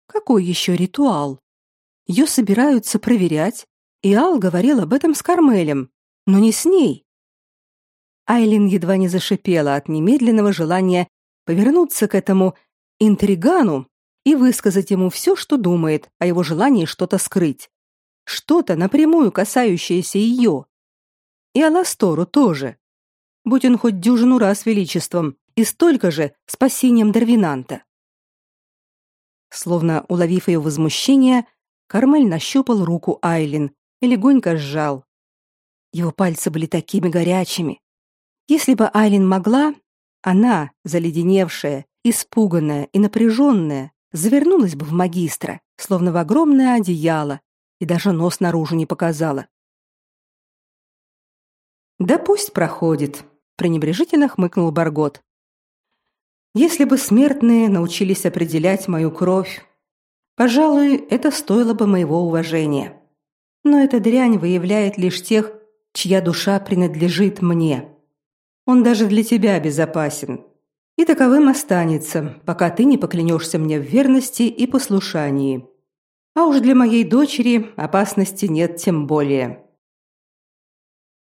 Какой еще ритуал? Ее собираются проверять, и Ал говорил об этом с Кармелем, но не с ней. Айлин едва не зашипела от немедленного желания повернуться к этому интригану и высказать ему все, что думает о его желании что-то скрыть. Что-то напрямую касающееся ее. И Аластору тоже. Будь он хоть дюжину раз величеством и столько же спасением Дарвинанта. Словно уловив ее возмущение, Кармель нащупал руку Айлин и легонько сжал. Его пальцы были такими горячими. Если бы Айлин могла, она, заледеневшая, испуганная и напряженная, завернулась бы в магистра, словно в огромное одеяло, и даже нос наружу не показала. Да пусть проходит, пренебрежительно хмыкнул Баргот. Если бы смертные научились определять мою кровь, пожалуй, это стоило бы моего уважения но эта дрянь выявляет лишь тех, чья душа принадлежит мне. Он даже для тебя безопасен. И таковым останется, пока ты не поклянешься мне в верности и послушании. А уж для моей дочери опасности нет тем более.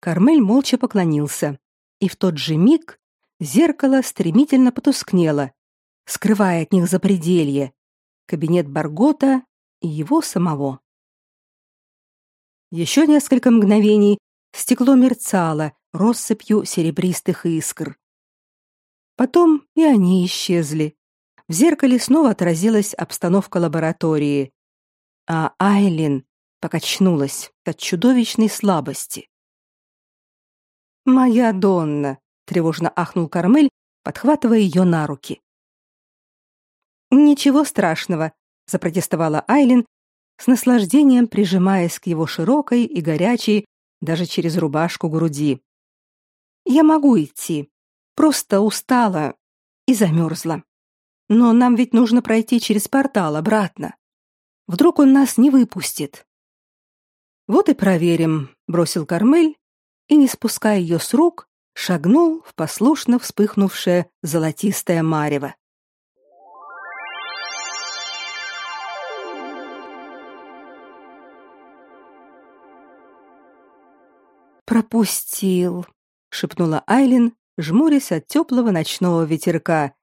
Кармель молча поклонился, и в тот же миг зеркало стремительно потускнело, скрывая от них запределье, кабинет Баргота и его самого. Еще несколько мгновений стекло мерцало россыпью серебристых искр. Потом и они исчезли. В зеркале снова отразилась обстановка лаборатории, а Айлин покачнулась от чудовищной слабости. «Моя Донна!» — тревожно ахнул Кармель, подхватывая ее на руки. «Ничего страшного», — запротестовала Айлин, с наслаждением прижимаясь к его широкой и горячей, даже через рубашку груди. Я могу идти. Просто устала и замерзла. Но нам ведь нужно пройти через портал обратно. Вдруг он нас не выпустит. Вот и проверим, бросил Кармель и, не спуская ее с рук, шагнул в послушно вспыхнувшее золотистое марево. пропустил, шепнула Айлин, жмурясь от теплого ночного ветерка,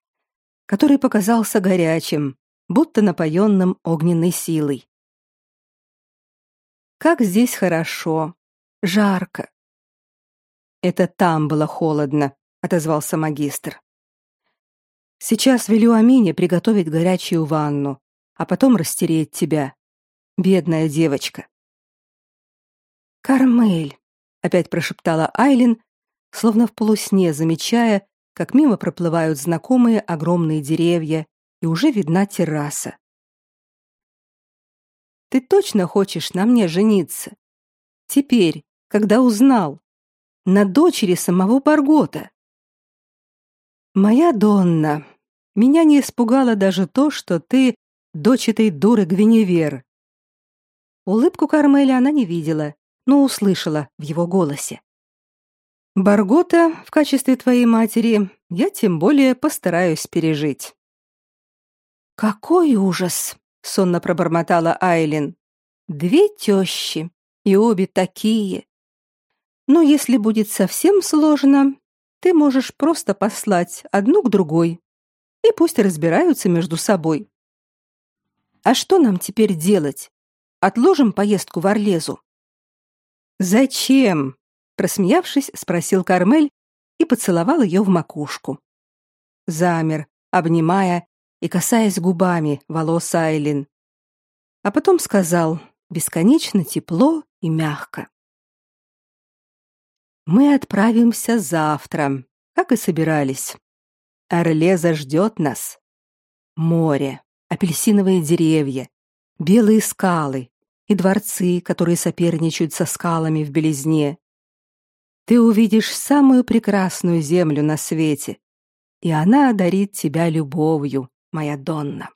который показался горячим, будто напоенным огненной силой. Как здесь хорошо, жарко. Это там было холодно, отозвался магистр. Сейчас велю Амине приготовить горячую ванну, а потом растереть тебя, бедная девочка. Кармель, опять прошептала Айлин, словно в полусне замечая, как мимо проплывают знакомые огромные деревья, и уже видна терраса. Ты точно хочешь на мне жениться? Теперь, когда узнал, на дочери самого Баргота. Моя Донна, меня не испугало даже то, что ты дочь этой дуры Гвиневер. Улыбку Кармеля она не видела, но услышала в его голосе. Баргота в качестве твоей матери я тем более постараюсь пережить. Какой ужас, сонно пробормотала Айлин. Две тещи, и обе такие. Но если будет совсем сложно, ты можешь просто послать одну к другой, и пусть разбираются между собой. А что нам теперь делать? Отложим поездку в Орлезу. Зачем? просмеявшись, спросил Кармель и поцеловал ее в макушку. Замер, обнимая и касаясь губами волос Айлин. А потом сказал, бесконечно тепло и мягко: Мы отправимся завтра, как и собирались. Орлеза ждет нас. Море, апельсиновые деревья, белые скалы, и дворцы, которые соперничают со скалами в белизне. Ты увидишь самую прекрасную землю на свете, и она одарит тебя любовью, моя Донна.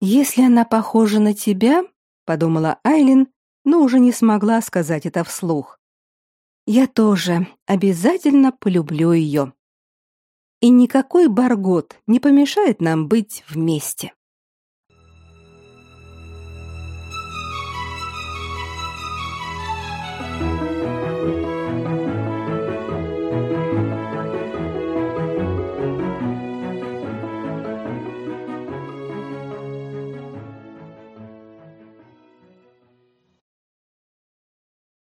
Если она похожа на тебя, подумала Айлин, но уже не смогла сказать это вслух. Я тоже обязательно полюблю ее. И никакой баргот не помешает нам быть вместе.